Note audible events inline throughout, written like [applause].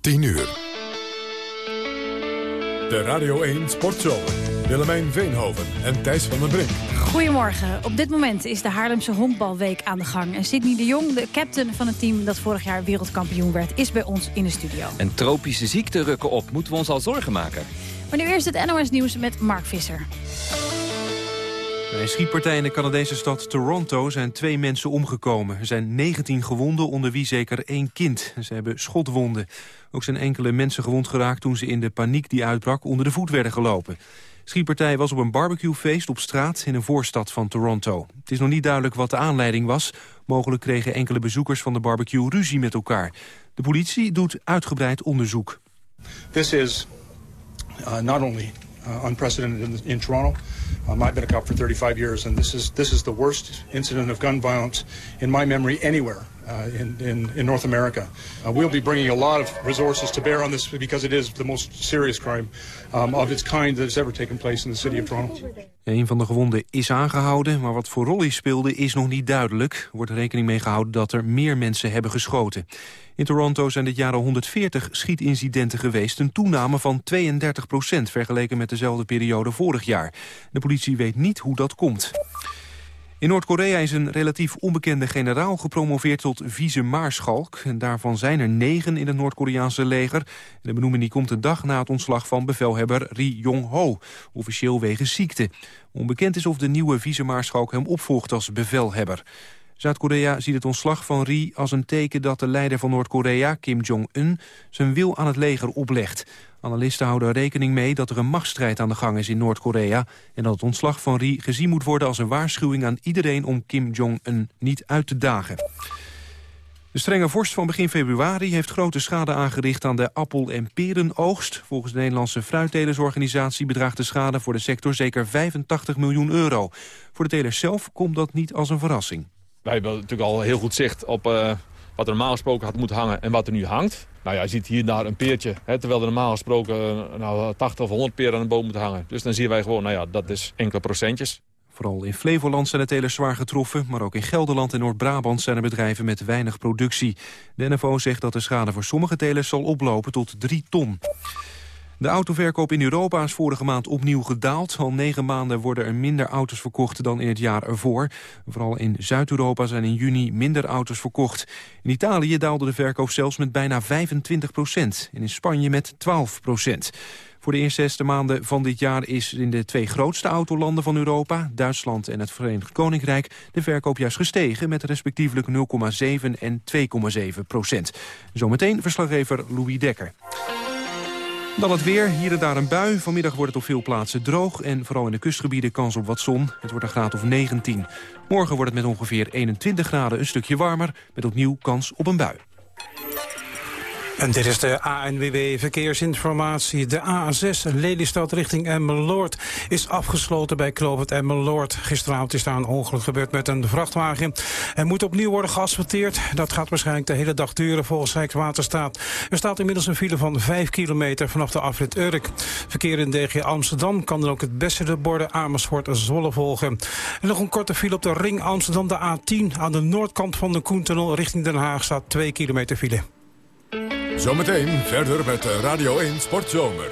10 uur. De Radio 1 Sportzomer. Willemijn Veenhoven en Thijs van den Brink. Goedemorgen. Op dit moment is de Haarlemse Honkbalweek aan de gang. En Sidney de Jong, de captain van het team dat vorig jaar wereldkampioen werd... is bij ons in de studio. En tropische ziekten rukken op. Moeten we ons al zorgen maken? Maar nu eerst het NOS Nieuws met Mark Visser. Bij een schietpartij in de Canadese stad Toronto zijn twee mensen omgekomen. Er zijn 19 gewonden, onder wie zeker één kind. Ze hebben schotwonden. Ook zijn enkele mensen gewond geraakt toen ze in de paniek die uitbrak onder de voet werden gelopen. Schietpartij was op een barbecuefeest op straat in een voorstad van Toronto. Het is nog niet duidelijk wat de aanleiding was. Mogelijk kregen enkele bezoekers van de barbecue ruzie met elkaar. De politie doet uitgebreid onderzoek. This is uh, not only uh, unprecedented in Toronto. Um, I've been a cop for 35 years, and this is this is the worst incident of gun violence in my memory anywhere in, in, in North America. Uh, we'll be bringing a lot of resources to bear on this because it is the most serious crime um, of its kind that has ever taken place in the city of Toronto. Een van de gewonden is aangehouden, maar wat voor rol hij speelde is nog niet duidelijk. Er wordt rekening mee gehouden dat er meer mensen hebben geschoten. In Toronto zijn dit jaar al 140 schietincidenten geweest, een toename van 32 procent vergeleken met dezelfde periode vorig jaar. De politie weet niet hoe dat komt. In Noord-Korea is een relatief onbekende generaal gepromoveerd tot vice-maarschalk. En daarvan zijn er negen in het Noord-Koreaanse leger. De benoeming die komt een dag na het ontslag van bevelhebber Ri Yong-ho, officieel wegens ziekte. Onbekend is of de nieuwe vice-maarschalk hem opvolgt als bevelhebber. Zuid-Korea ziet het ontslag van Ri als een teken dat de leider van Noord-Korea, Kim Jong-un, zijn wil aan het leger oplegt. Analisten houden rekening mee dat er een machtsstrijd aan de gang is in Noord-Korea... en dat het ontslag van Ri gezien moet worden als een waarschuwing aan iedereen om Kim Jong-un niet uit te dagen. De strenge vorst van begin februari heeft grote schade aangericht aan de appel- en perenoogst. Volgens de Nederlandse fruittelersorganisatie bedraagt de schade voor de sector zeker 85 miljoen euro. Voor de telers zelf komt dat niet als een verrassing. Wij hebben natuurlijk al heel goed zicht op uh, wat er normaal gesproken had moeten hangen en wat er nu hangt. Nou ja, je ziet hier daar een peertje, hè, terwijl er normaal gesproken uh, nou, 80 of 100 peren aan de boom moeten hangen. Dus dan zien wij gewoon, nou ja, dat is enkele procentjes. Vooral in Flevoland zijn de telers zwaar getroffen, maar ook in Gelderland en Noord-Brabant zijn er bedrijven met weinig productie. De NFO zegt dat de schade voor sommige telers zal oplopen tot 3 ton. De autoverkoop in Europa is vorige maand opnieuw gedaald. Al negen maanden worden er minder auto's verkocht dan in het jaar ervoor. Vooral in Zuid-Europa zijn in juni minder auto's verkocht. In Italië daalde de verkoop zelfs met bijna 25 procent. En in Spanje met 12 procent. Voor de eerste zesde maanden van dit jaar is in de twee grootste autolanden van Europa, Duitsland en het Verenigd Koninkrijk, de verkoop juist gestegen met respectievelijk 0,7 en 2,7 procent. Zometeen verslaggever Louis Dekker. Dan het weer, hier en daar een bui. Vanmiddag wordt het op veel plaatsen droog en vooral in de kustgebieden kans op wat zon. Het wordt een graad of 19. Morgen wordt het met ongeveer 21 graden een stukje warmer, met opnieuw kans op een bui. En dit is de ANWB Verkeersinformatie. De A6 Lelystad richting Emmeloord is afgesloten bij Kloopert Emmeloord. Gisteravond is daar een ongeluk gebeurd met een vrachtwagen. Er moet opnieuw worden geasfalteerd. Dat gaat waarschijnlijk de hele dag duren volgens Rijkswaterstaat. Er staat inmiddels een file van 5 kilometer vanaf de afrit Urk. Verkeer in DG Amsterdam kan dan ook het beste de borden Amersfoort-Zwolle volgen. En nog een korte file op de ring Amsterdam, de A10. Aan de noordkant van de Koentunnel richting Den Haag staat 2 kilometer file. Zometeen verder met Radio 1 Sportzomer.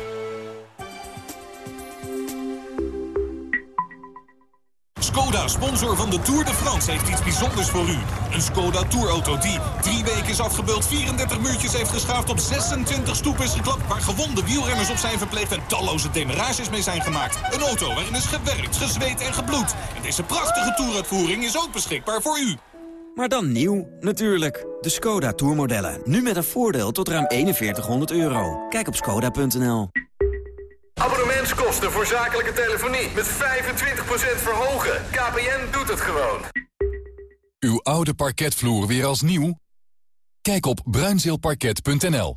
Skoda, sponsor van de Tour de France, heeft iets bijzonders voor u. Een Skoda Tourauto die drie weken is afgebeeld, 34 muurtjes heeft geschaafd, op 26 stoepen is geklapt, waar gewonde wielrenners op zijn verpleegd en talloze demarages mee zijn gemaakt. Een auto waarin is gewerkt, gezweet en gebloed. En deze prachtige toeruitvoering is ook beschikbaar voor u. Maar dan nieuw, natuurlijk. De Skoda Tourmodellen. Nu met een voordeel tot ruim 4100 euro. Kijk op skoda.nl. Abonnementskosten voor zakelijke telefonie met 25% verhogen. KPN doet het gewoon. Uw oude parketvloer weer als nieuw? Kijk op bruinzeelparket.nl.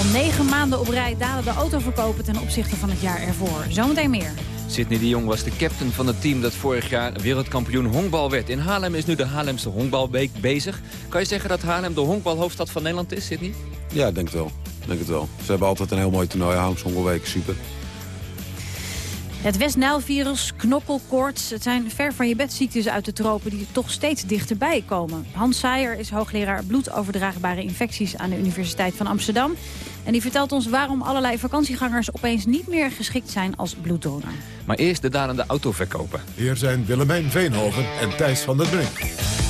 Al negen maanden op rij dalen de autoverkopen ten opzichte van het jaar ervoor. Zometeen meer. Sidney de Jong was de captain van het team dat vorig jaar wereldkampioen honkbal werd. In Haarlem is nu de Haarlemse honkbalweek bezig. Kan je zeggen dat Haarlem de honkbalhoofdstad van Nederland is, Sidney? Ja, ik denk het wel. Ik Denk het wel. Ze hebben altijd een heel mooi toernooi. Haarlems honkbalweek, super. Het West-Nijl-virus, knokkelkoorts, het zijn ver van je bedziektes uit de tropen die toch steeds dichterbij komen. Hans Saaier is hoogleraar bloedoverdraagbare infecties aan de Universiteit van Amsterdam. En die vertelt ons waarom allerlei vakantiegangers opeens niet meer geschikt zijn als bloeddonor. Maar eerst de dalende autoverkopen. Hier zijn Willemijn Veenhoven en Thijs van der Brink.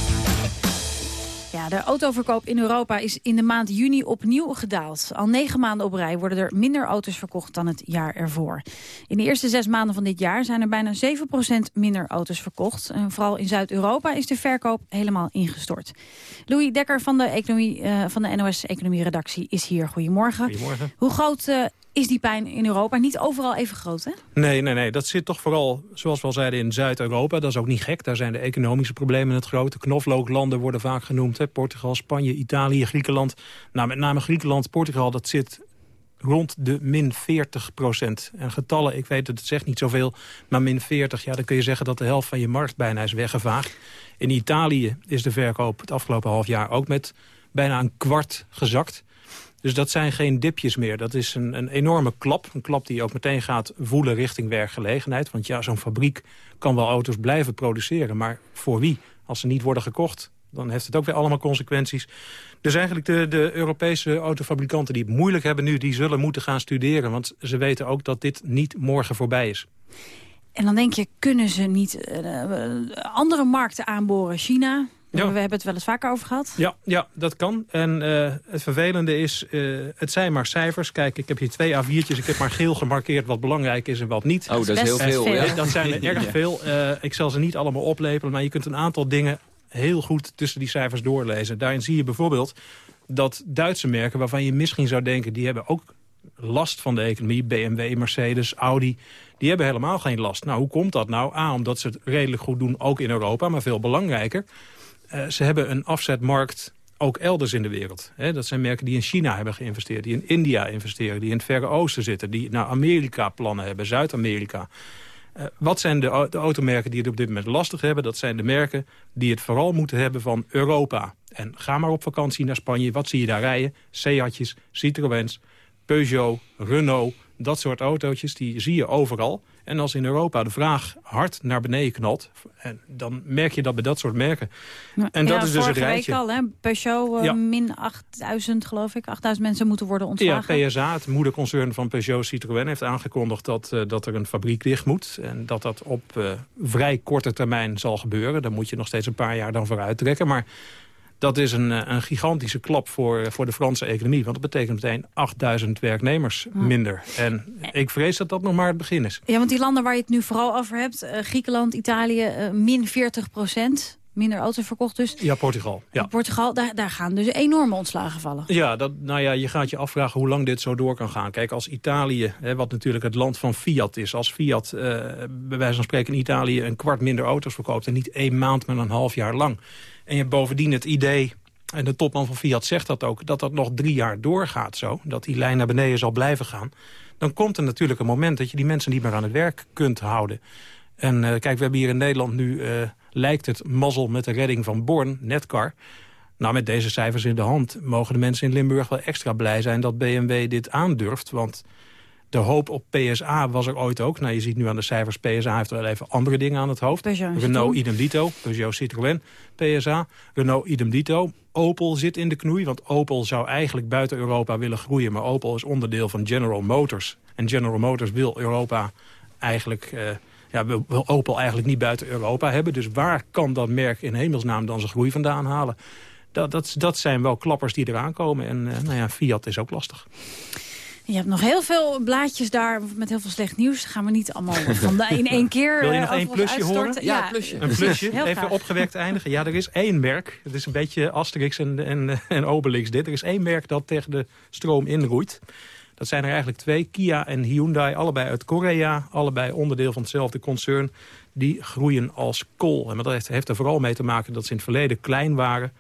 Ja, de autoverkoop in Europa is in de maand juni opnieuw gedaald. Al negen maanden op rij worden er minder auto's verkocht dan het jaar ervoor. In de eerste zes maanden van dit jaar zijn er bijna 7% minder auto's verkocht. En vooral in Zuid-Europa is de verkoop helemaal ingestort. Louis Dekker van de, economie, uh, van de NOS Economie Redactie is hier. Goedemorgen. Goedemorgen. Hoe groot uh, is die pijn in Europa? Niet overal even groot, hè? Nee, nee, nee. Dat zit toch vooral, zoals we al zeiden, in Zuid-Europa. Dat is ook niet gek. Daar zijn de economische problemen het grote. Knoflooklanden worden vaak genoemd. Hè? Portugal, Spanje, Italië, Griekenland. Nou, met name Griekenland, Portugal, dat zit rond de min 40 procent. En getallen, ik weet het, het zegt niet zoveel, maar min 40... ja, dan kun je zeggen dat de helft van je markt bijna is weggevaagd. In Italië is de verkoop het afgelopen half jaar ook met bijna een kwart gezakt. Dus dat zijn geen dipjes meer. Dat is een, een enorme klap. Een klap die ook meteen gaat voelen richting werkgelegenheid. Want ja, zo'n fabriek kan wel auto's blijven produceren. Maar voor wie? Als ze niet worden gekocht, dan heeft het ook weer allemaal consequenties. Dus eigenlijk de, de Europese autofabrikanten die het moeilijk hebben nu... die zullen moeten gaan studeren. Want ze weten ook dat dit niet morgen voorbij is. En dan denk je, kunnen ze niet uh, andere markten aanboren? China, ja. We hebben het wel eens vaker over gehad. Ja, ja dat kan. En uh, het vervelende is, uh, het zijn maar cijfers. Kijk, ik heb hier twee A4'tjes. Ik heb maar geel gemarkeerd wat belangrijk is en wat niet. Oh, dat is heel veel. veel ja. Dat zijn er [laughs] erg veel. Uh, ik zal ze niet allemaal oplepelen, maar je kunt een aantal dingen heel goed tussen die cijfers doorlezen. Daarin zie je bijvoorbeeld dat Duitse merken waarvan je misschien zou denken... die hebben ook last van de economie, BMW, Mercedes, Audi... die hebben helemaal geen last. Nou, hoe komt dat nou? A, omdat ze het redelijk goed doen, ook in Europa, maar veel belangrijker... Uh, ze hebben een afzetmarkt ook elders in de wereld. Dat zijn merken die in China hebben geïnvesteerd, die in India investeren... die in het Verre Oosten zitten, die naar Amerika plannen hebben, Zuid-Amerika. Uh, wat zijn de, de, automerken die het op dit moment lastig hebben? Dat zijn de merken die het vooral moeten hebben van Europa. En ga maar op vakantie naar Spanje, wat zie je daar rijden? Seatjes, Citroëns, Peugeot, Renault, dat soort autootjes, die zie je overal. En als in Europa de vraag hard naar beneden knalt... En dan merk je dat bij dat soort merken. En dat is dus het rijtje. week al, hè? Peugeot uh, ja. min 8000, geloof ik. 8000 mensen moeten worden ontslagen. Ja, PSA, het moederconcern van Peugeot Citroën... heeft aangekondigd dat, uh, dat er een fabriek dicht moet. En dat dat op uh, vrij korte termijn zal gebeuren. Daar moet je nog steeds een paar jaar dan voor uittrekken. Maar dat is een, een, gigantische klap voor, voor de Franse economie. Want dat betekent meteen 8000 werknemers minder. En ik vrees dat dat nog maar het begin is. Ja, want die landen waar je het nu vooral over hebt... Uh, Griekenland, Italië, uh, min 40 procent minder auto's verkocht dus. Ja, Portugal. Ja. Portugal, daar, daar gaan dus enorme ontslagen vallen. Ja, dat, nou ja, je gaat je afvragen hoe lang dit zo door kan gaan. Kijk, als Italië, hè, wat natuurlijk het land van Fiat is... als Fiat, uh, bij wijze van spreken in Italië, een kwart minder auto's verkoopt... en niet één maand, maar een half jaar lang... En je hebt bovendien het idee, en de topman van Fiat zegt dat ook... dat dat nog drie jaar doorgaat zo, dat die lijn naar beneden zal blijven gaan... dan komt er natuurlijk een moment dat je die mensen niet meer aan het werk kunt houden. En uh, kijk, we hebben hier in Nederland nu, uh, lijkt het mazzel met de redding van Born, Netcar... Nou, met deze cijfers in de hand mogen de mensen in Limburg wel extra blij zijn dat BMW dit aandurft. Want de hoop op PSA was er ooit ook. Nou, je ziet nu aan de cijfers, PSA heeft wel even andere dingen aan het hoofd. Peugeot Renault idem dito, Peugeot Citroën, PSA. Renault idem dito. Opel zit in de knoei, want Opel zou eigenlijk buiten Europa willen groeien. Maar Opel is onderdeel van General Motors. En General Motors wil Europa eigenlijk... Uh, ja, wil Opel eigenlijk niet buiten Europa hebben. Dus waar kan dat merk in hemelsnaam dan zijn groei vandaan halen? Dat, dat, dat zijn wel klappers die eraan komen. En uh, nou ja, Fiat is ook lastig. Je hebt nog heel veel blaadjes daar met heel veel slecht nieuws. gaan we niet allemaal [laughs] van in één keer Wil je nog één plusje horen? Ja, een plusje. Een plusje, even opgewekt eindigen. Ja, er is één merk. Het is een beetje Asterix en, en, en Obelix dit. Er is één merk dat tegen de stroom inroeit. Dat zijn er eigenlijk twee. Kia en Hyundai, allebei uit Korea. Allebei onderdeel van hetzelfde concern. Die groeien als kool. En dat heeft, heeft er vooral mee te maken dat ze in het verleden klein waren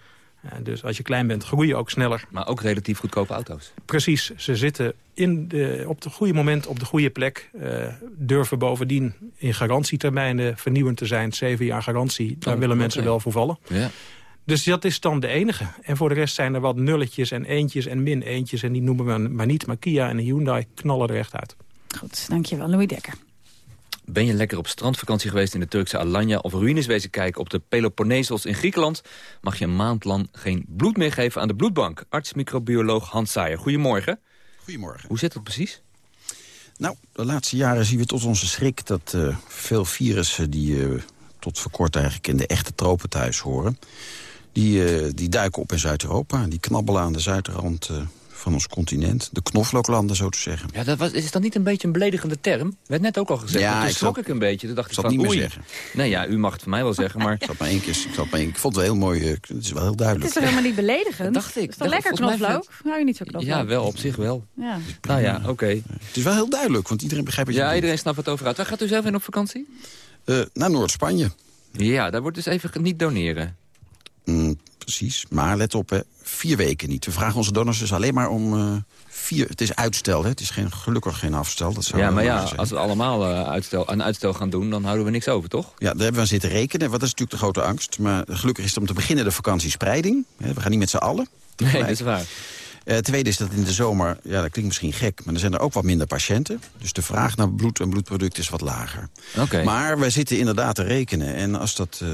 Uh, dus als je klein bent, groei je ook sneller. Maar ook relatief goedkope auto's. Precies, ze zitten in de, op het goede moment op de goede plek. Uh, durven bovendien in garantietermijnen vernieuwend te zijn. Zeven jaar garantie, daar Oh, willen mensen wel voor vallen. Ja. Dus dat is dan de enige. En voor de rest zijn er wat nulletjes en eentjes en min eentjes. En die noemen we maar niet. Maar Kia en Hyundai knallen er echt uit. Goed, dankjewel. Louis Dekker. Ben je lekker op strandvakantie geweest in de Turkse Alanya... of ruïnes wezen kijken op de Peloponnesos in Griekenland... mag je een maand lang geen bloed meer geven aan de bloedbank. Arts-microbioloog Hans Saaier. Goedemorgen. Goedemorgen. Hoe zit dat precies? Nou, de laatste jaren zien we tot onze schrik dat eh, veel virussen... die eh, tot voor kort eigenlijk in de echte tropen thuis horen... die, eh, die duiken op in Zuid-Europa. Die knabbelen aan de zuidrand eh, van ons continent. De knoflooklanden, zo te zeggen. Ja, dat was, is dat niet een beetje een beledigende term? Werd net ook al gezegd. Ja, toen ik schrok zal- ik een beetje. Toen dacht ik zal van, het niet meer oei. zeggen. Nee, ja, u mag het van mij wel zeggen, maar... [laughs] Ik, zat maar één keer, ik, zat maar één, ik vond het wel heel mooi. eh, Het is wel heel Het duidelijk. is toch helemaal niet beledigend? dacht ik. is lekker knoflook? Hou je niet zo knoflook? Ja, wel, op zich wel. Ja. Nou ja, oké. Het is wel heel duidelijk, want iedereen begrijpt je Ja, iedereen snapt wat over uit. Waar gaat u zelf in op vakantie? Eh, naar Noord-Spanje. Ja, daar wordt dus even niet doneren. Mm, precies. Maar let op, hè, vier weken niet. We vragen onze donors dus alleen maar om eh, vier... Het is uitstel, hè. het is geen, gelukkig geen afstel. Dat zou Ja, maar ja, zijn. als we allemaal eh, uitstel, een uitstel gaan doen... dan houden we niks over, toch? Ja, daar hebben we aan zitten rekenen. Wat is natuurlijk de grote angst. Maar gelukkig is het om te beginnen de vakantiespreiding. We gaan niet met z'n allen. Nee, dat is waar. Eh, tweede is dat in de zomer, ja, dat klinkt misschien gek... maar er zijn er ook wat minder patiënten. Dus de vraag naar bloed en bloedproducten is wat lager. Oké. Maar wij zitten inderdaad te rekenen. En als dat, eh,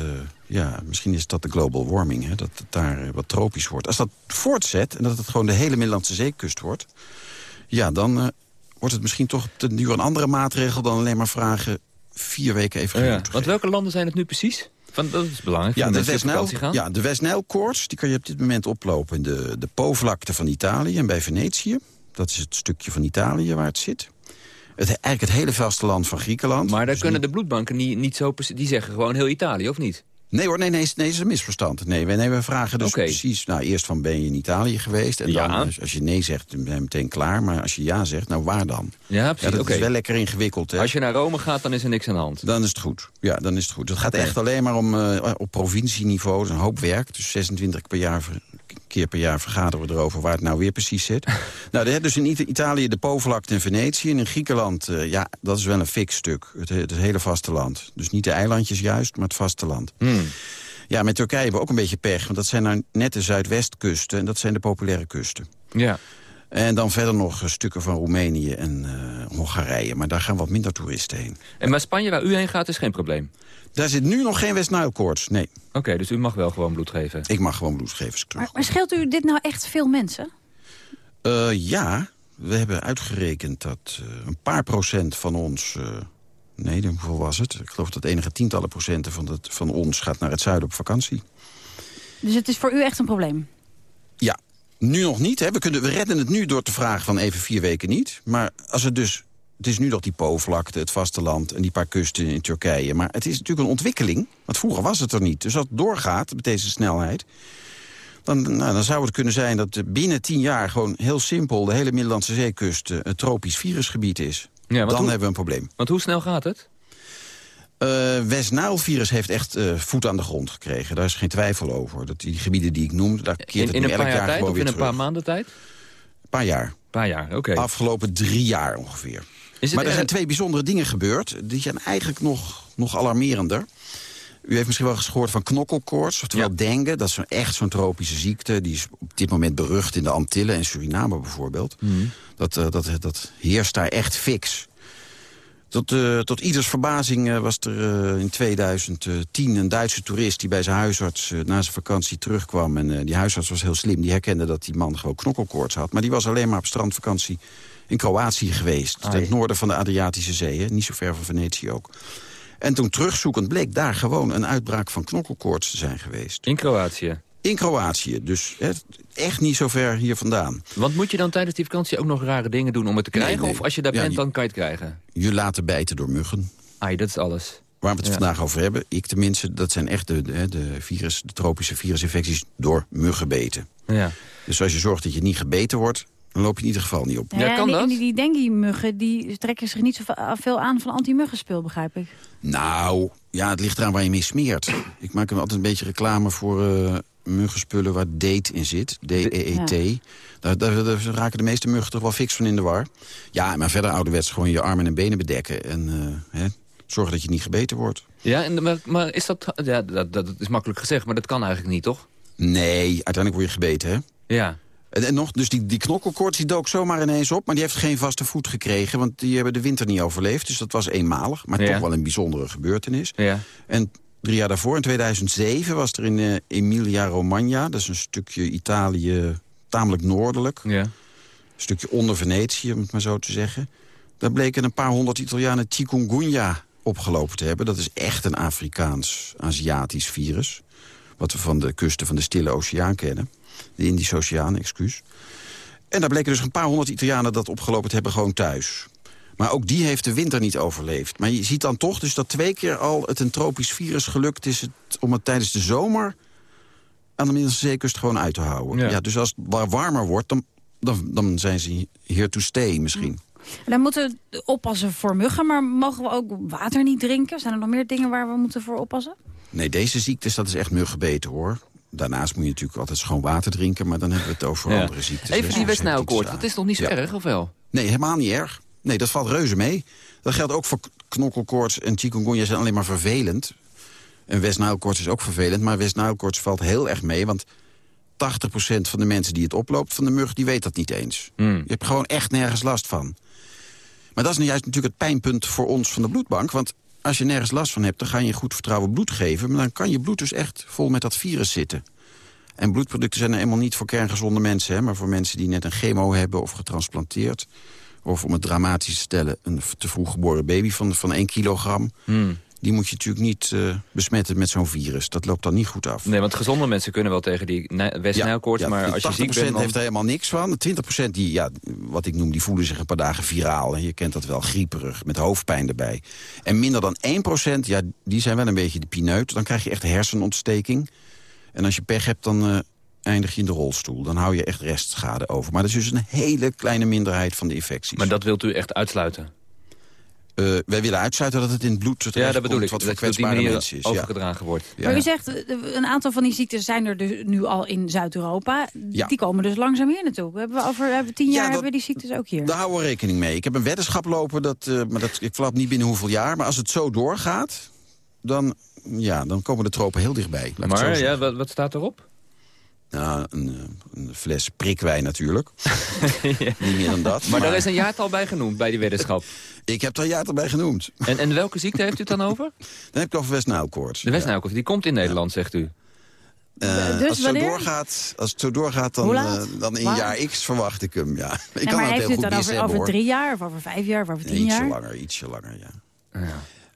ja, misschien is dat de global warming, hè, dat het daar eh, wat tropisch wordt. Als dat voortzet en dat het gewoon de hele Middellandse zeekust wordt... ja, dan wordt het misschien toch te duur een andere maatregel... dan alleen maar vragen vier weken even geen Ja, bloed want welke landen zijn het nu precies? Dat is belangrijk. ja, de West-Nijl ja, de die kan je op dit moment oplopen in de, de Po-vlakte van Italië en bij Venetië. Dat is het stukje van Italië waar het zit. Het, eigenlijk het hele vasteland van Griekenland. Maar daar Dus kunnen de bloedbanken niet, niet zo. Die zeggen gewoon heel Italië, of niet? Nee hoor, nee, nee, nee, dat is een misverstand. Nee, we, nee, we vragen dus precies... Nou, eerst van ben je in Italië geweest? En Ja. dan, als- als je nee zegt, dan ben je meteen klaar. Maar als je ja zegt, nou waar dan? Ja, Ja, precies. dat Oké. is wel lekker ingewikkeld, hè? Als je naar Rome gaat, dan is er niks aan de hand. Dan is het goed. Ja, dan is het goed. Het gaat echt alleen maar om eh, op provincieniveau. Dat is een hoop werk. Dus 26 per jaar, keer per jaar vergaderen we erover waar het nou weer precies zit. [laughs] nou, hebt dus in Ita- Italië de Po-vlakte en Venetië. En in Griekenland, eh, ja, dat is wel een fix stuk. Het, he- het hele vasteland. Dus niet de eilandjes juist, maar het vasteland. Hmm. Ja, met Turkije hebben we ook een beetje pech. Want dat zijn nou net de zuidwestkusten. En dat zijn de populaire kusten. Ja. En dan verder nog eh, stukken van Roemenië en eh, Hongarije. Maar daar gaan wat minder toeristen heen. En maar Spanje, waar u heen gaat, is geen probleem? Daar zit nu nog geen West-Nile-koorts, nee. Oké, dus u mag wel gewoon bloed geven? Ik mag gewoon bloed geven. Maar, maar scheelt u dit nou echt veel mensen? Eh, ja, we hebben uitgerekend dat eh, een paar procent van ons... eh, nee, hoeveel was het? Ik geloof dat enige tientallen procenten van, het, van ons gaat naar het zuiden op vakantie. Dus het is voor u echt een probleem? Ja, nu nog niet. Hè. We, kunnen, we redden het nu door te vragen van even vier weken niet. Maar als het dus... Het is nu nog die Po-vlakte, het vasteland en die paar kusten in Turkije. Maar het is natuurlijk een ontwikkeling. Want vroeger was het er niet. Dus als het doorgaat met deze snelheid... Dan, nou, dan zou het kunnen zijn dat binnen tien jaar gewoon heel simpel... de hele Middellandse zeekust eh, een tropisch virusgebied is. Ja, dan hoe- hebben we een probleem. Want hoe snel gaat het? Eh West-Nile-virus heeft echt eh, voet aan de grond gekregen. Daar is geen twijfel over. Dat die gebieden die ik noem, daar keert In, het in elk jaar jaar tijd gewoon of in weer een paar terug. maanden tijd? Een paar jaar. Een paar jaar, oké. Afgelopen drie jaar ongeveer. Is maar er zijn twee bijzondere dingen gebeurd. Die zijn eigenlijk nog, nog alarmerender. U heeft misschien wel eens gehoord van knokkelkoorts, oftewel dengue. Dat is echt zo'n tropische ziekte. Die is op dit moment berucht in de Antillen en Suriname bijvoorbeeld. Mhm. Dat, eh, dat, dat heerst daar echt fix. Tot, eh, tot ieders verbazing eh, was er eh, in 2010 een Duitse toerist... die bij zijn huisarts na zijn vakantie terugkwam. En die huisarts was heel slim. Die herkende dat die man gewoon knokkelkoorts had. Maar die was alleen maar op strandvakantie in Kroatië geweest. Ai. Ten het noorden van de Adriatische Zee. Hè? Niet zo ver van Venetië ook. En toen terugzoekend bleek daar gewoon een uitbraak van knokkelkoorts te zijn geweest. In Kroatië? In Kroatië, dus hè, echt niet zo ver hier vandaan. Want moet je dan tijdens die vakantie ook nog rare dingen doen om het te krijgen? nee. Of als je daar Ja, bent, dan kan je het krijgen? Je laten bijten door muggen. Ai, dat is alles. Waar we het Ja. vandaag over hebben, ik tenminste... dat zijn echt de, de, de, virus, de tropische virusinfecties door muggenbeten. Ja. Dus als je zorgt dat je niet gebeten wordt... dan loop je in ieder geval niet op. Ja, kan die, dat? Die, die dengue-muggen die trekken zich niet zo va- veel aan van anti-muggenspul, begrijp ik. Nou, ja, het ligt eraan waar je mee smeert. Ik maak hem altijd een beetje reclame voor, eh, muggenspullen waar date in zit. D-E-E-T. Daar, daar, daar raken de meeste muggen toch wel fix van in de war. Ja, maar verder ouderwets gewoon je armen en benen bedekken. En uh, hè, zorgen dat je niet gebeten wordt. Ja, en, maar, maar is dat, ja, dat... Dat is makkelijk gezegd, maar dat kan eigenlijk niet, toch? Nee, uiteindelijk word je gebeten, hè? Ja. En, en nog, dus die, die knokkelkoorts die dook zomaar ineens op... maar die heeft geen vaste voet gekregen... want die hebben de winter niet overleefd. Dus dat was eenmalig, maar Ja. toch wel een bijzondere gebeurtenis. Ja. En drie jaar daarvoor, in 2007, was er in eh, Emilia-Romagna... dat is een stukje Italië, tamelijk noordelijk. Ja. Een stukje onder Venetië, om het maar zo te zeggen. Daar bleken een paar honderd Italianen chikungunya opgelopen te hebben. Dat is echt een Afrikaans-Aziatisch virus. Wat we van de kusten van de Stille Oceaan kennen. De Indische Oceaan, excuus. En daar bleken dus een paar honderd Italianen dat opgelopen te hebben gewoon thuis. Maar ook die heeft de winter niet overleefd. Maar je ziet dan toch dus dat twee keer al het een tropisch virus gelukt is... Het, om het tijdens de zomer aan de Middellandse Zeekust gewoon uit te houden. Ja. Ja. dus als het wa- warmer wordt, dan, dan, dan zijn ze here to stay misschien. En dan moeten we oppassen voor muggen, maar mogen we ook water niet drinken? Zijn er nog meer dingen waar we moeten voor oppassen? Nee, deze ziektes, dat is echt muggenbeten hoor. Daarnaast moet je natuurlijk altijd schoon water drinken... maar dan hebben we het over Ja. andere ziektes. Even die Westnijlkoorts, dat is toch niet zo Ja. erg, of wel? Nee, helemaal niet erg. Nee, dat valt reuze mee. Dat geldt ook voor knokkelkoorts en chikungunya zijn alleen maar vervelend. En West-Nijlkoorts is ook vervelend, maar West-Nijlkoorts valt heel erg mee... want 80% van de mensen die het oploopt van de mug, die weet dat niet eens. Hmm. Je hebt gewoon echt nergens last van. Maar dat is nu juist natuurlijk het pijnpunt voor ons van de bloedbank. Want als je nergens last van hebt, dan ga je goed vertrouwen bloed geven. Maar dan kan je bloed dus echt vol met dat virus zitten. En bloedproducten zijn er eenmaal niet voor kerngezonde mensen... Hè, maar voor mensen die net een chemo hebben of getransplanteerd. Of om het dramatisch te stellen, een te vroeg geboren baby van, van 1 kilogram. Hmm. Die moet je natuurlijk niet eh, besmetten met zo'n virus. Dat loopt dan niet goed af. Nee, want gezonde mensen kunnen wel tegen die Ja, maar als je 80% ziek bent... dan- heeft er helemaal niks van. 20% die, ja, wat ik noem, die voelen zich een paar dagen viraal. En je kent dat wel, grieperig, met hoofdpijn erbij. En minder dan 1%, ja, die zijn wel een beetje de pineut. Dan krijg je echt hersenontsteking. En als je pech hebt, dan eh, eindig je in de rolstoel. Dan hou je echt restschade over. Maar dat is dus een hele kleine minderheid van de infecties. Maar dat wilt u echt uitsluiten? Eh, wij willen uitsluiten dat het in het bloed Ja, dat bedoel ik. Wat voor kwetsbare mensen is. Ja. overgedragen wordt. Ja. Maar u zegt, eh, een aantal van die ziektes zijn er dus nu al in Zuid-Europa. Ja. Die komen dus langzaam hier naartoe. We hebben over hebben tien Ja, jaar dat- hebben we die ziektes ook hier. Daar houden we rekening mee. Ik heb een weddenschap lopen, dat, eh, maar dat, ik verlap niet binnen hoeveel jaar. Maar als het zo doorgaat, dan, ja, dan komen de tropen heel dichtbij. Maar ja, wat, wat staat erop? Nou, een, eh, een fles prikwijn natuurlijk. [laughs] Niet meer dan dat. Maar daar is een jaartal bij genoemd, bij die weddenschap. Ik heb er een jaartal bij genoemd. En, en welke ziekte heeft u het dan over? [laughs] Dan heb ik het over West-Nijlkoorts. De West-Nijlkoorts, die komt in Nederland, zegt u. Eh, Dus als, het zo doorgaat, als het zo doorgaat, dan, eh, dan in jaar X verwacht ik hem. Ja. [laughs] Ik Nee, kan maar het heeft heel u het goed dan over, hebben, over hoor. drie jaar of over vijf jaar of over tien Nee, ietsje jaar? langer, ietsje langer, ja.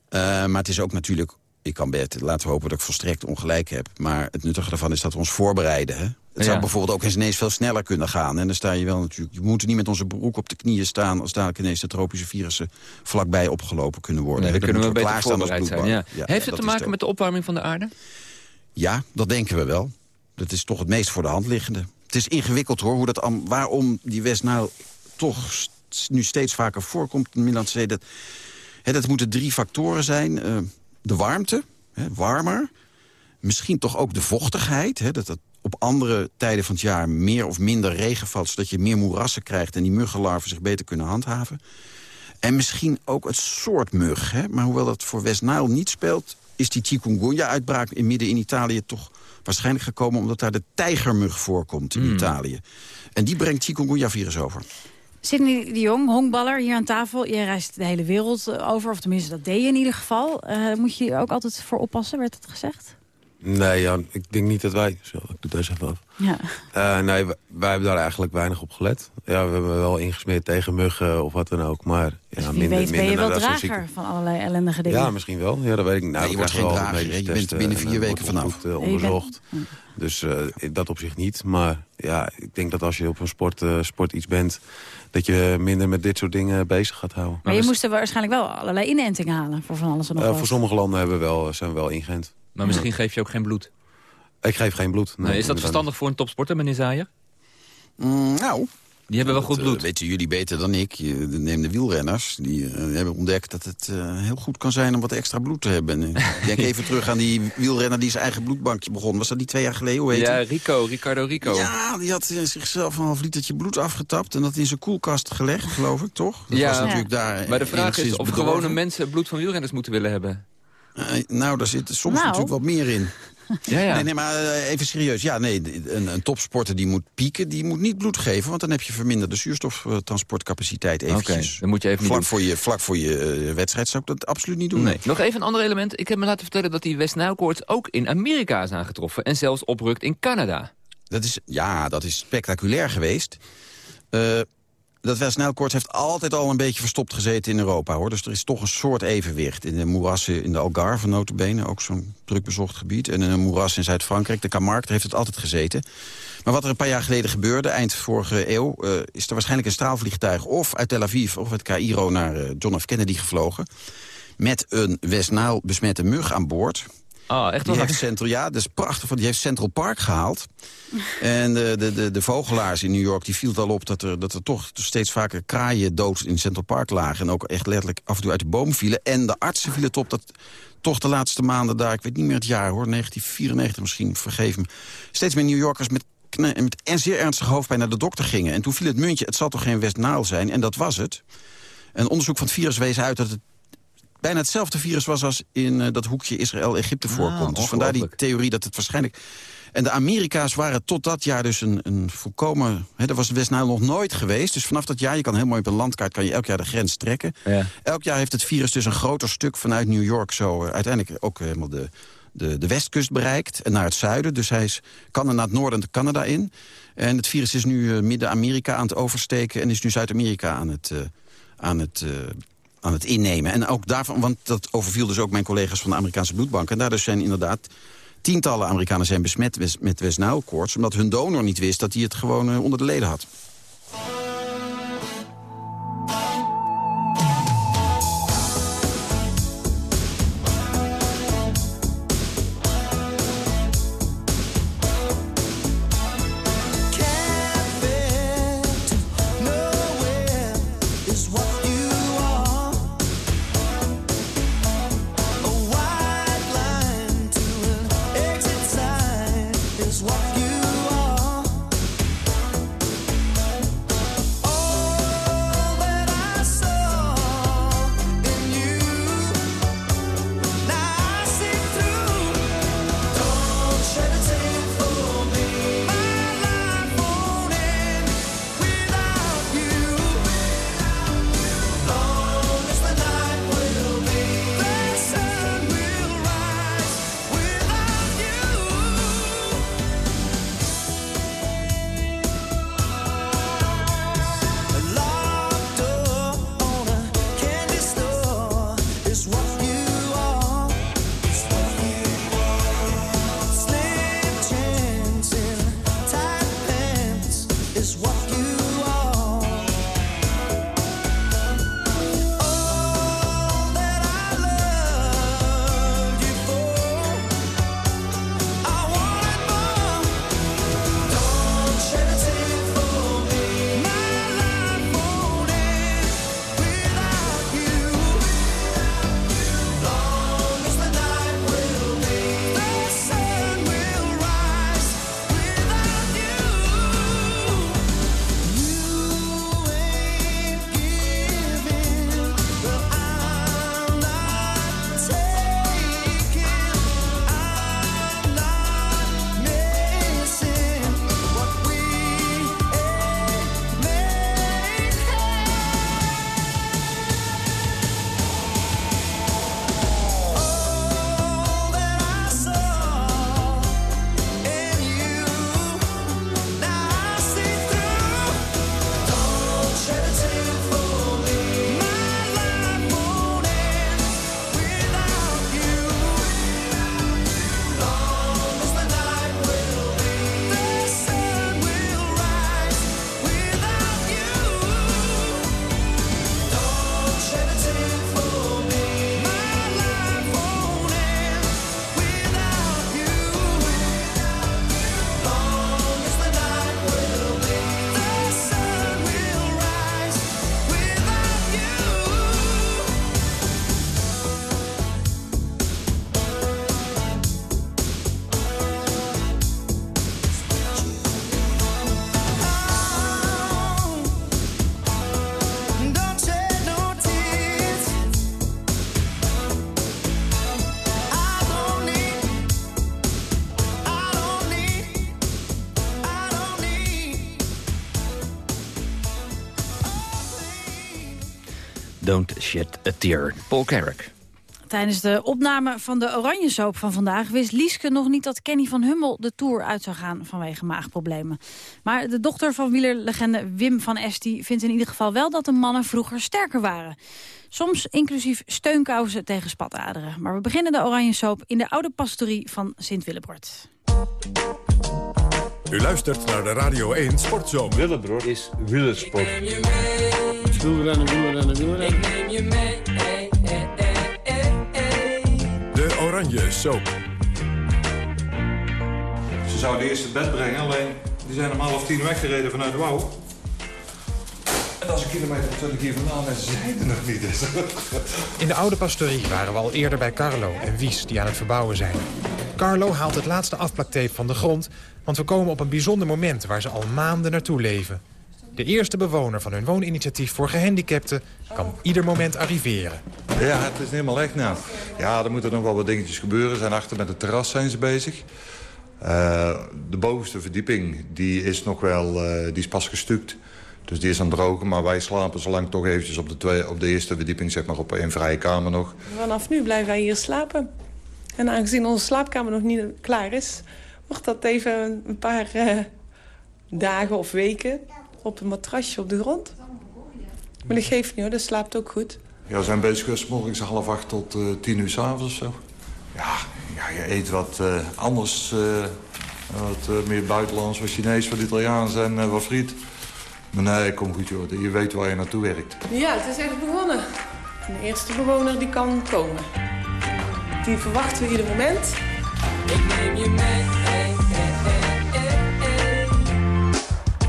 Eh, maar het is ook natuurlijk, ik kan best, laten we hopen dat ik volstrekt ongelijk heb. Maar het nuttige daarvan is dat we ons voorbereiden. Hè? Het zou bijvoorbeeld ook eens ineens veel sneller kunnen gaan. En dan sta je wel natuurlijk, je moet niet met onze broek op de knieën staan... als dadelijk ineens de tropische virussen vlakbij opgelopen kunnen worden. Nee, dan kunnen we moeten beter klaarstaan als voorbereid zijn. Ja. Heeft ja, het te maken met de opwarming van de aarde? Ja, dat denken we wel. Dat is toch het meest voor de hand liggende. Het is ingewikkeld hoor, hoe dat, am- waarom die Westnijl toch st- nu steeds vaker voorkomt in de Middellandse Zee. Dat, hè, dat moeten drie factoren zijn. Eh, de warmte, hè, warmer. Misschien toch ook de vochtigheid. Hè, dat het op andere tijden van het jaar meer of minder regen valt... zodat je meer moerassen krijgt en die muggenlarven zich beter kunnen handhaven. En misschien ook het soort mug. Hè? Maar hoewel dat voor West-Nile niet speelt... is die chikungunya-uitbraak in midden in Italië toch waarschijnlijk gekomen... omdat daar de tijgermug voorkomt in Italië. En die brengt chikungunya-virus over. Sidney de Jong, honkballer, hier aan tafel. Je reist de hele wereld eh, over, of tenminste dat deed je in ieder geval. Eh, moet je hier ook altijd voor oppassen, werd het gezegd? Nee, ja, ik denk niet dat wij... Zo, ik doe deze even af. Ja. Eh, nee, wij, wij hebben daar eigenlijk weinig op gelet. Ja, we hebben wel ingesmeerd tegen muggen of wat dan ook. Maar ja, Dus Wie minder, weet ben je wel drager van allerlei ellendige dingen. Ja, misschien wel. Ja, dat weet ik niet. Nou, Nee, je wordt geen wel drager. Je bent binnen en, vier weken vanaf. goed, Je bent- onderzocht. Dus eh, in dat opzicht niet. Maar ja, ik denk dat als je op een sport, eh, sport iets bent... dat je minder met dit soort dingen bezig gaat houden. Maar je moest er waarschijnlijk wel allerlei inentingen halen voor van alles en nog Eh, wat. voor sommige landen hebben we wel, zijn we wel ingeënt. Maar misschien geef je ook geen bloed. Ik geef geen bloed. Nee, is dat verstandig voor een topsporter, meneer Zaaier? Mm, nou, Die hebben wel Dat, goed eh, bloed. weten jullie beter dan ik. Je, neem de wielrenners. Die eh, hebben ontdekt dat het eh, heel goed kan zijn om wat extra bloed te hebben. En, [laughs] denk even terug aan die wielrenner die zijn eigen bloedbankje begon. Was dat niet twee jaar geleden? Hoe heet Ja? Rico, Ricardo Rico. Ja, die had zichzelf een half litertje bloed afgetapt... en dat in zijn koelkast gelegd, [laughs] geloof ik, toch? Dat was natuurlijk daar maar de vraag is of bedorven. gewone mensen bloed van wielrenners moeten willen hebben. Nou, daar zit soms Nou. natuurlijk wat meer in. Ja, ja. Nee, nee, maar eh, even serieus. Ja, nee, een, een topsporter die moet pieken, die moet niet bloed geven... want dan heb je verminderde zuurstoftransportcapaciteit eventjes. dan moet je even niet vlak. Voor je, vlak voor je eh, wedstrijd zou ik dat absoluut niet doen. Nee. Nog even een ander element. Ik heb me laten vertellen dat die West-Nijlkoorts ook in Amerika is aangetroffen. En zelfs oprukt in Canada. Dat is, ja, dat is spectaculair geweest. Eh, dat West-Nijlkoorts heeft altijd al een beetje verstopt gezeten in Europa. hoor. Dus er is toch een soort evenwicht. In de moerassen in de Algarve, notabene, ook zo'n druk bezocht gebied. En in een moeras in Zuid-Frankrijk, de Camargue, daar heeft het altijd gezeten. Maar wat er een paar jaar geleden gebeurde, eind vorige eeuw... eh, is er waarschijnlijk een straalvliegtuig of uit Tel Aviv... of uit Cairo naar eh, John F. Kennedy gevlogen... met een West-Nijl besmette mug aan boord... Oh, echt Die heeft Central, ja, dat is prachtig. want Die heeft Central Park gehaald. En de, de, de, de vogelaars in New York, die viel het al op... Dat er, dat er toch steeds vaker kraaien dood in Central Park lagen. En ook echt letterlijk af en toe uit de boom vielen. En de artsen vielen het op dat toch de laatste maanden daar... ik weet niet meer het jaar hoor, 1994 misschien, vergeef me... steeds meer New Yorkers met, kne- met en zeer ernstig hoofdpijn naar de dokter gingen. En toen viel het muntje, het zal toch geen West Nile zijn? En dat was het. En onderzoek van het virus wees uit dat het bijna hetzelfde virus was als in eh, dat hoekje Israël-Egypte voorkomt. dus vandaar die theorie dat het waarschijnlijk... En de Amerika's waren tot dat jaar dus een, een volkomen... Hè, dat was de West Nile nog nooit geweest. Dus vanaf dat jaar, je kan heel mooi op een landkaart... kan je elk jaar de grens trekken. Ja. Elk jaar heeft het virus dus een groter stuk vanuit New York... zo eh, uiteindelijk ook helemaal de, de, de westkust bereikt en naar het zuiden. Dus hij is, kan er naar het noorden en Canada in. En het virus is nu eh, Midden-Amerika aan het oversteken... en is nu Zuid-Amerika aan het, aan het, aan het innemen. En ook daarvan, want dat overviel dus ook mijn collega's van de Amerikaanse bloedbank. En daardoor zijn inderdaad tientallen Amerikanen zijn besmet met West Nile koorts... omdat hun donor niet wist dat hij het gewoon eh, onder de leden had. Shed a Tear. Paul Carrick. Tijdens de opname van de Oranje Soap van vandaag wist Lieske nog niet dat Kenny van Hummel de Tour uit zou gaan vanwege maagproblemen. Maar de dochter van wielerlegende Wim van Esti vindt in ieder geval wel dat de mannen vroeger sterker waren. Soms inclusief steunkousen tegen spataderen. Maar we beginnen de Oranje Soap in de oude pastorie van Sint-Willebord. U luistert naar de Radio 1 Sportzomer. Willebroer is wielersport. Wielrennen, wielrennen, wielrennen. Ik neem je mee. De Oranje Soap. Ze zouden eerst het bed brengen, alleen die zijn om half tien weggereden vanuit Wouw. En is een kilometer of 20 hier vandaan en ze zijn er nog niet. Dus. In de oude pastorie waren we al eerder bij Carlo en Wies die aan het verbouwen zijn. Carlo haalt het laatste afplaktape van de grond... want we komen op een bijzonder moment waar ze al maanden naartoe leven. De eerste bewoner van hun wooninitiatief voor gehandicapten... kan ieder moment arriveren. Ja, het is helemaal echt nou. Ja, er moeten nog wel wat dingetjes gebeuren. Ze zijn achter met het terras zijn ze bezig. Uh, de bovenste verdieping die is nog wel, uh, die is pas gestuukt. Dus die is aan het drogen, maar wij slapen zolang toch eventjes op de, twee, op de eerste verdieping, zeg maar op een vrije kamer nog. Vanaf nu blijven wij hier slapen. En aangezien onze slaapkamer nog niet klaar is, wordt dat even een paar uh, dagen of weken op een matrasje op de grond. Maar dat geeft niet hoor, dat slaapt ook goed. Ja, we zijn bezig geweest morgens half acht tot uh, tien uur s'avonds of zo. Ja, ja, je eet wat uh, anders, uh, wat meer buitenlands, wat Chinees, wat Italiaans en wat friet. Maar nee, kom goed joh, je weet waar je naartoe werkt. Ja, het is echt begonnen. De eerste bewoner die kan komen. Die verwachten we ieder moment.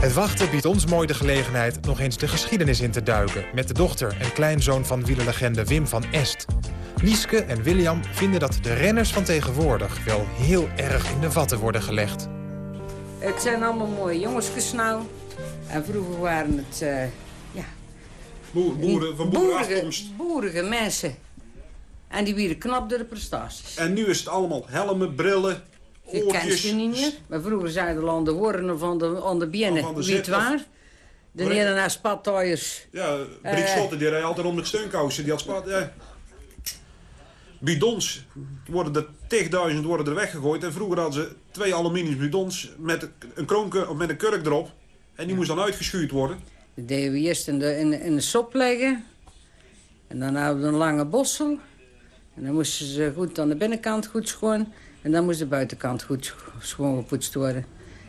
Het wachten biedt ons mooi de gelegenheid nog eens de geschiedenis in te duiken... met de dochter en kleinzoon van wielerlegende Wim van Est. Lieske en William vinden dat de renners van tegenwoordig... wel heel erg in de vatten worden gelegd. Het zijn allemaal mooie jongens nou. En vroeger waren het... Uh, ja, Boer, boeren van boerenafkomst. Boerige mensen. En die werden knap door de prestaties. En nu is het allemaal helmen, brillen, je kent ze niet meer. Maar vroeger zeiden de woorden van de, aan de binnen. Wie het waar? De naar spattuiers. Ja, uh, Slotten, die rijdt altijd om met steunkousen. Die had spat... Ja. Bidons, worden er tigduizend worden er weggegooid. En vroeger hadden ze twee aluminium bidons met een, kronke, of met een kurk erop. En die moest dan uitgeschuurd worden. Dat deden we eerst in de, in, in de sop leggen. En dan hadden we een lange bossel. En dan moesten ze goed aan de binnenkant goed schoon. En dan moest de buitenkant goed schoongepoetst worden.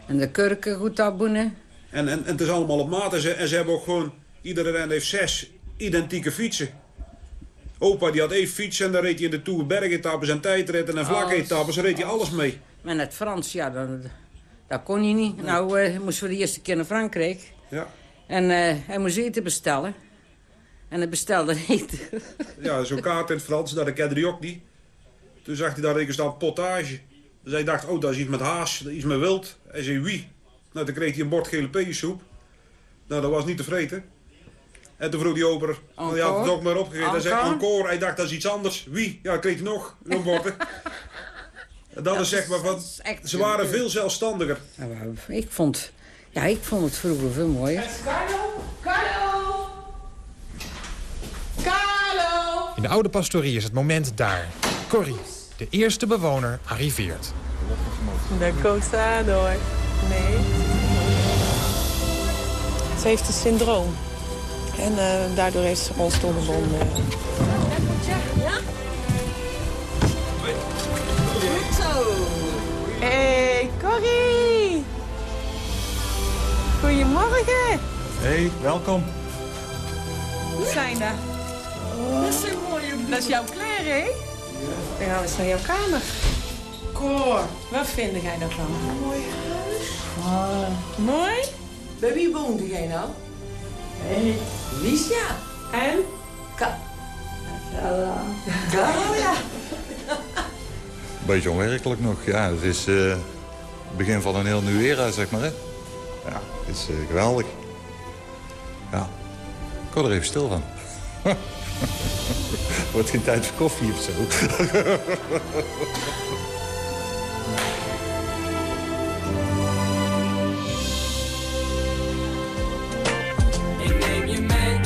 En de kurken goed afboenen. En, en, en het is allemaal op maat. En ze, en ze hebben ook gewoon... Iedere renner heeft zes identieke fietsen. Opa die had één fiets en dan reed hij in de Tour bergetappes en tijdritten en vlakke etappes. reed hij alles mee. Maar het Frans, ja, dat, dat kon hij niet. Nou uh, moesten we de eerste keer naar Frankrijk. Ja. En uh, hij moest eten bestellen. En hij bestelde eten. ja, zo'n kaart in het Frans, dat kende hij ook niet. Toen zag hij daar ergens staan potage. Dus hij dacht, oh, dat is iets met haas, dat is iets met wild. Hij zei, wie? Nou, toen kreeg hij een bord gele pepersoep. Nou, dat was niet tevreden. En toen vroeg die ober, hij had het ook maar opgegeten. Hij zei, encore. Hij dacht, dat is iets anders. Wie? Ja, kreeg hij nog, een bord. [laughs] en dat, is zeg maar van, ze waren veel zelfstandiger. Ja, ik vond, ja, ik vond het vroeger veel mooier. Carlo, Carlo, Carlo. In de oude pastorie is het moment daar. Corrie, de eerste bewoner, arriveert. De Costa door. Nee. Ze heeft een syndroom. En uh, daardoor heeft ze rolstoelbon. Uh... Ja? Goed zo. Hey, Corrie. Goedemorgen. Hey, welkom. Hoe zijn dat? Dat is een mooie Dat is jouw kleren, hè? Dan gaan we eens naar jouw kamer. Cor, wat vind jij daarvan? Een mooi huis. Ah. Mooi? Bij wie woonde jij nou? Hey. Liesja. En? Ka Carla. ja. [laughs] Beetje onwerkelijk nog. Ja, het is uh, het begin van een heel nieuwe era, zeg maar. Hè? Ja, het is uh, geweldig. Ja, ik word er even stil van. [laughs] [laughs] Wordt geen tijd voor koffie of zo. Ik neem je mee,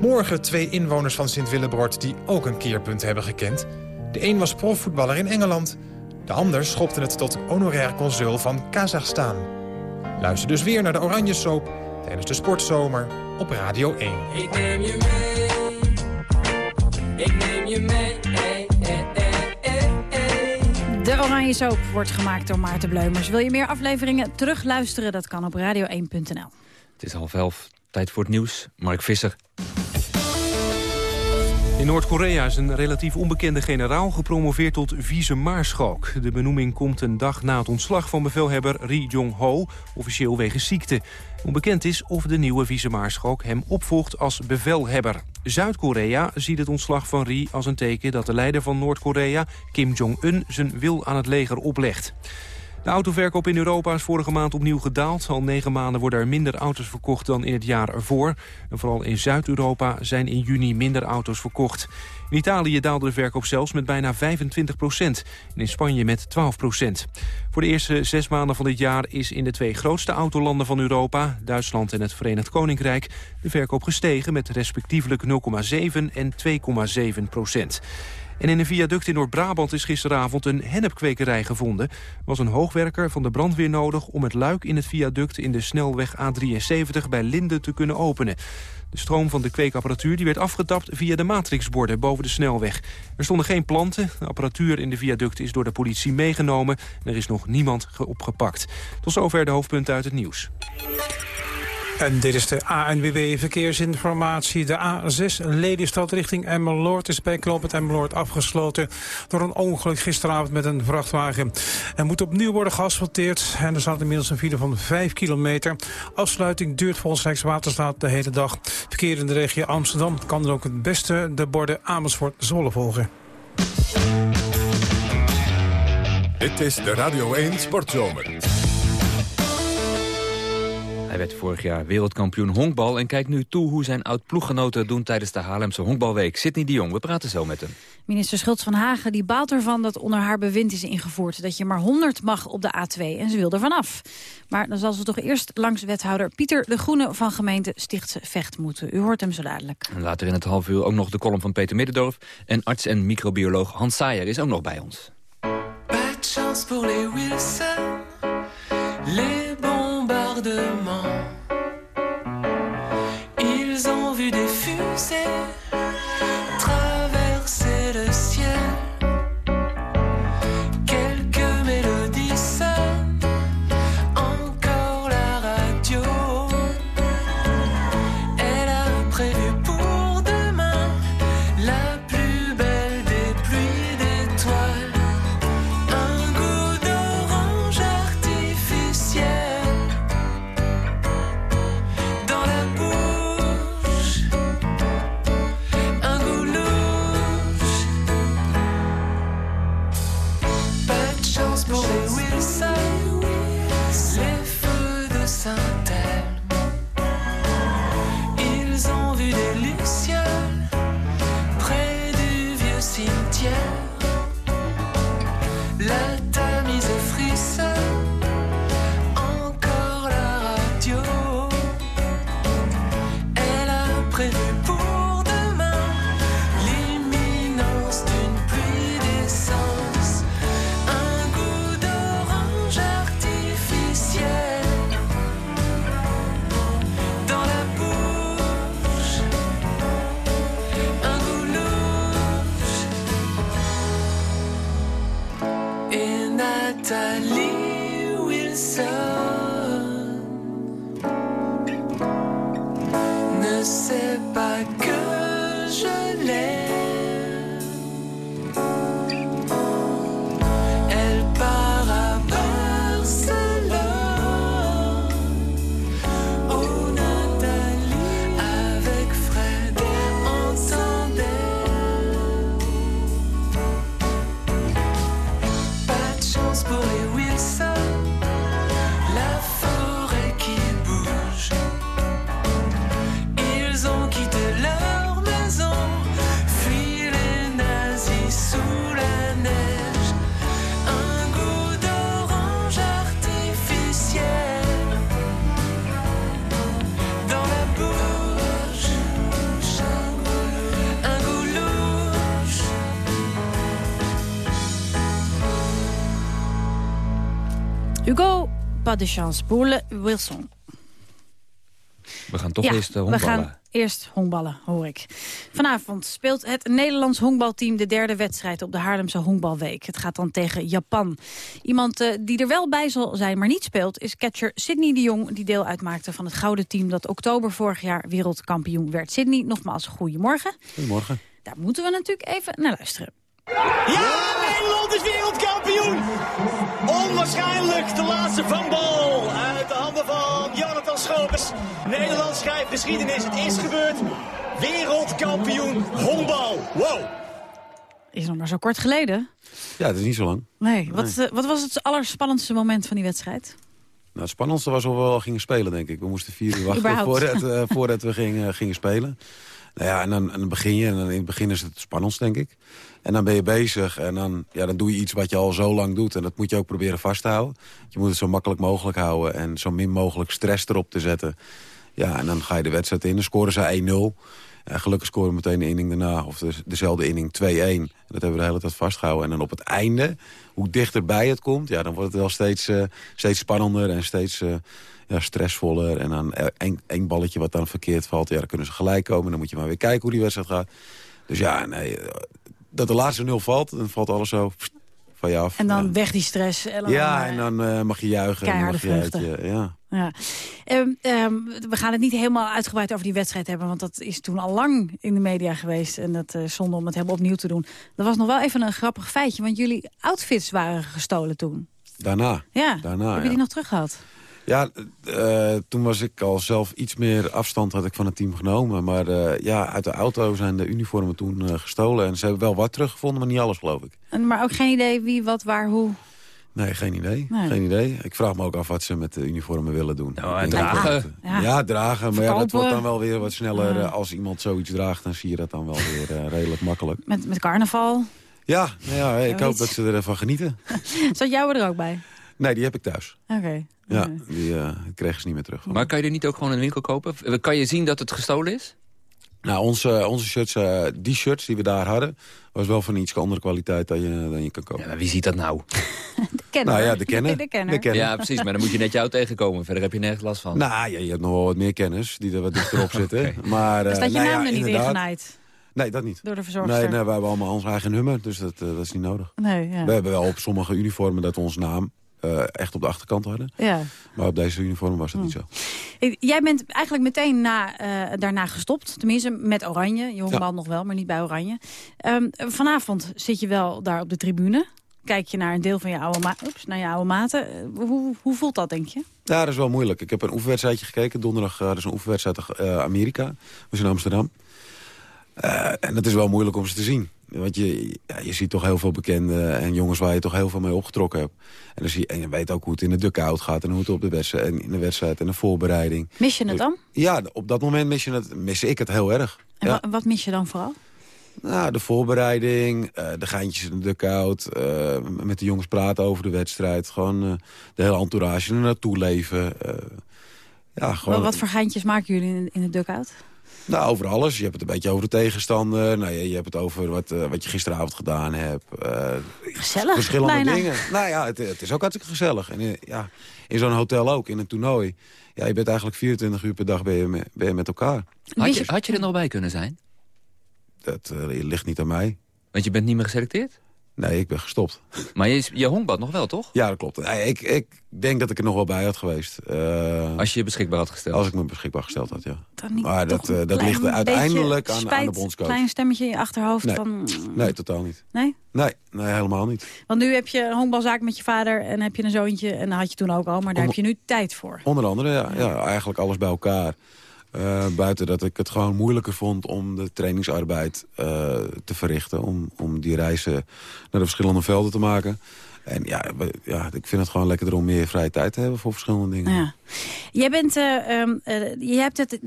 Morgen twee inwoners van Sint-Willebrod die ook een keerpunt hebben gekend. De een was profvoetballer in Engeland. De ander schopte het tot honorair consul van Kazachstan. Luister dus weer naar de Oranje Soap tijdens de Sportzomer op Radio 1. Ik neem je mee. Ik neem je mee. De Oranje Soap wordt gemaakt door Maarten Bleumers. Wil je meer afleveringen terugluisteren? Dat kan op radio1.nl. Het is half elf. Tijd voor het nieuws. Mark Visser. In Noord-Korea is een relatief onbekende generaal gepromoveerd tot vice-maarschalk. De benoeming komt een dag na het ontslag van bevelhebber Ri Jong-ho, officieel wegens ziekte. Onbekend is of de nieuwe vice-maarschalk hem opvolgt als bevelhebber. Zuid-Korea ziet het ontslag van Ri als een teken dat de leider van Noord-Korea, Kim Jong-un, zijn wil aan het leger oplegt. De autoverkoop in Europa is vorige maand opnieuw gedaald. Al negen maanden worden er minder auto's verkocht dan in het jaar ervoor. En vooral in Zuid-Europa zijn in juni minder auto's verkocht. In Italië daalde de verkoop zelfs met bijna 25 procent. En in Spanje met 12 procent. Voor de eerste zes maanden van dit jaar is in de twee grootste autolanden van Europa... Duitsland en het Verenigd Koninkrijk... de verkoop gestegen met respectievelijk 0,7 en 2,7 procent. In een viaduct in Noord-Brabant is gisteravond een hennepkwekerij gevonden. Er was een hoogwerker van de brandweer nodig om het luik in het viaduct in de snelweg A73 bij Linden te kunnen openen. De stroom van de kweekapparatuur die werd afgetapt via de matrixborden boven de snelweg. Er stonden geen planten. De apparatuur in de viaduct is door de politie meegenomen. En er is nog niemand opgepakt. Tot zover de hoofdpunten uit het nieuws. En dit is de ANWB Verkeersinformatie. De A6 Lelystad richting Emmeloord is bij knooppunt Emmeloord afgesloten... door een ongeluk gisteravond met een vrachtwagen. Er moet opnieuw worden geasfalteerd en er staat inmiddels een file van 5 kilometer. Afsluiting duurt volgens Rijkswaterstaat de hele dag. Verkeer in de regio Amsterdam kan er ook het beste de borden Amersfoort-Zwolle volgen. Dit is de Radio 1 Sportzomer. Hij werd vorig jaar wereldkampioen honkbal en kijkt nu toe hoe zijn oud-ploeggenoten doen tijdens de Haarlemse honkbalweek. Sidney de Jong, we praten zo met hem. Minister Schultz van Hagen die baalt ervan dat onder haar bewind is ingevoerd... dat je maar 100 mag op de A2 en ze wil er vanaf. Maar dan zal ze toch eerst langs wethouder Pieter de Groene van gemeente Stichtse Vecht moeten. U hoort hem zo dadelijk. En later in het half uur ook nog de column van Peter Middendorf... en arts en microbioloog Hans Sayer is ook nog bij ons. Wilson, Ils ont vu des fusées pas de chance pour le Wilson. We gaan toch ja, eerst we honkballen. gaan eerst honkballen, hoor ik. Vanavond speelt het Nederlands honkbalteam de derde wedstrijd op de Haarlemse Honkbalweek. Het gaat dan tegen Japan. Iemand uh, die er wel bij zal zijn, maar niet speelt, is catcher Sidney de Jong... die deel uitmaakte van het gouden team dat oktober vorig jaar wereldkampioen werd. Sidney, nogmaals goedemorgen. Goedemorgen. Daar moeten we natuurlijk even naar luisteren. Ja, Nederland is wereldkampioen! Onwaarschijnlijk de laatste vangbal uit de handen van Jonathan Schopers. Nederland schrijft geschiedenis, het is gebeurd. Wereldkampioen honkbal. Wow! Is nog maar zo kort geleden. Ja, het is niet zo lang. Nee, wat, nee. Uh, wat was het allerspannendste moment van die wedstrijd? Nou, het spannendste was of we al gingen spelen, denk ik. We moesten vier uur wachten voordat, uh, voordat we gingen, gingen spelen. Nou ja, en dan, en dan begin je. En dan in het begin is het het spannendst, denk ik. En dan ben je bezig en dan, ja, dan doe je iets wat je al zo lang doet. En dat moet je ook proberen vast te houden. Je moet het zo makkelijk mogelijk houden en zo min mogelijk stress erop te zetten. Ja, en dan ga je de wedstrijd in. Dan scoren ze 1-0. En gelukkig scoren we meteen de inning daarna, of de, dezelfde inning, 2-1. En dat hebben we de hele tijd vastgehouden. En dan op het einde, hoe dichterbij het komt... ja, dan wordt het wel steeds, uh, steeds spannender en steeds uh, ja, stressvoller. En dan één balletje wat dan verkeerd valt, ja, dan kunnen ze gelijk komen. Dan moet je maar weer kijken hoe die wedstrijd gaat. Dus ja, nee, dat de laatste nul valt, dan valt alles zo van je af. En dan ja. weg die stress. En dan, ja, en dan uh, mag je juichen. En mag je uit ja. Ja. Um, um, we gaan het niet helemaal uitgebreid over die wedstrijd hebben... want dat is toen al lang in de media geweest. En dat uh, zonde om het helemaal opnieuw te doen. Er was nog wel even een grappig feitje... want jullie outfits waren gestolen toen. Daarna. Ja, Daarna, heb je die nog terug gehad? Ja, uh, toen was ik al zelf iets meer afstand had ik van het team genomen. Maar uh, ja, uit de auto zijn de uniformen toen uh, gestolen. En ze hebben wel wat teruggevonden, maar niet alles geloof ik. En, maar ook geen idee wie, wat, waar, hoe? Nee, geen idee. Nee. Geen idee. Ik vraag me ook af wat ze met de uniformen willen doen. Nou, dragen. Ja. ja. dragen. Maar ja, dat wordt dan wel weer wat sneller. Als iemand zoiets draagt, dan zie je dat dan wel weer redelijk makkelijk. Met, met carnaval? Ja, nou ja ik hoop dat ze ervan genieten. [laughs] Zat jou er ook bij? Nee, die heb ik thuis. Oké. Okay. Ja, die uh, kregen ze niet meer terug. Maar kan je er niet ook gewoon in de winkel kopen? Kan je zien dat het gestolen is? Nou, onze, onze shirts, uh, die shirts die we daar hadden... was wel van iets andere kwaliteit dan je, dan je kan kopen. Ja, maar wie ziet dat nou? [laughs] de kenner. Nou ja, de kenner. De kenner. De kenner. Ja, precies. Maar dan moet je net jou tegenkomen. Verder heb je nergens last van. Nou ja, je hebt nog wel wat meer kennis die er wat dichterop [laughs] zitten. okay. Maar, uh, staat je nou naam ja, er niet in genaaid? Nee, dat niet. Door de verzorgster? Nee, nee we hebben allemaal ons eigen nummer, dus dat, uh, dat is niet nodig. Nee, ja. We hebben wel op sommige uniformen dat ons naam uh, echt op de achterkant hadden. Ja. Maar op deze uniform was dat hm. niet zo. Jij bent eigenlijk meteen na, uh, daarna gestopt. Tenminste, met Oranje. Je honkbal ja. nog wel, maar niet bij Oranje. Um, vanavond zit je wel daar op de tribune. Kijk je naar een deel van je oude, ma Oeps, naar je oude maten. Uh, hoe, hoe voelt dat, denk je? Ja, dat is wel moeilijk. Ik heb een oefenwedstrijdje gekeken. Donderdag uh, is een oefenwedstrijd Amerika. We zijn in Amsterdam. En dat is wel moeilijk om ze te zien. Want je, ja, je ziet toch heel veel bekenden en jongens waar je toch heel veel mee opgetrokken hebt. En, dan zie je, en je weet ook hoe het in de dugout gaat en hoe het op de wedstrijd, en in de wedstrijd en de voorbereiding. Mis je het dan? Ja, op dat moment mis, je het, mis ik het heel erg. En ja. wat, mis je dan vooral? Nou, de voorbereiding, uh, de geintjes in de dugout, uh, met de jongens praten over de wedstrijd. Gewoon uh, de hele entourage er naartoe leven. ja, gewoon... Wat voor geintjes maken jullie in, in de dugout? Nou, over alles. Je hebt het een beetje over de tegenstander. Nou, je, je hebt het over wat, uh, wat je gisteravond gedaan hebt. Uh, gezellig, Verschillende bijna. dingen. Nou ja, het, het, is ook hartstikke gezellig. En in, ja, in zo'n hotel ook, in een toernooi. Ja, je bent eigenlijk 24 uur per dag ben je, ben je met elkaar. Had je, had je er nog bij kunnen zijn? Dat uh, ligt niet aan mij. Want je bent niet meer geselecteerd? Nee, ik ben gestopt. [laughs] Maar je, je honkbad nog wel, toch? Ja, dat klopt. Nee, ik, ik denk dat ik er nog wel bij had geweest. Uh, als je je beschikbaar had gesteld? Als ik me beschikbaar gesteld had, ja. Dan niet maar dat, uh, dat ligt uiteindelijk aan, spijt, aan de bondscoach. Een klein stemmetje in je achterhoofd nee. van... Nee, totaal niet. Nee? Nee, nee, helemaal niet. Want nu heb je een honkbalzaak met je vader en heb je een zoontje... en dat had je toen ook al, maar daar Onder, heb je nu tijd voor. Onder andere, ja. ja eigenlijk alles bij elkaar. Uh, buiten dat ik het gewoon moeilijker vond om de trainingsarbeid uh, te verrichten. Om, om die reizen naar de verschillende velden te maken. En ja, ja, ik vind het gewoon lekkerder om meer vrije tijd te hebben voor verschillende dingen. Ja. Jij bent, uh, um, je hebt het,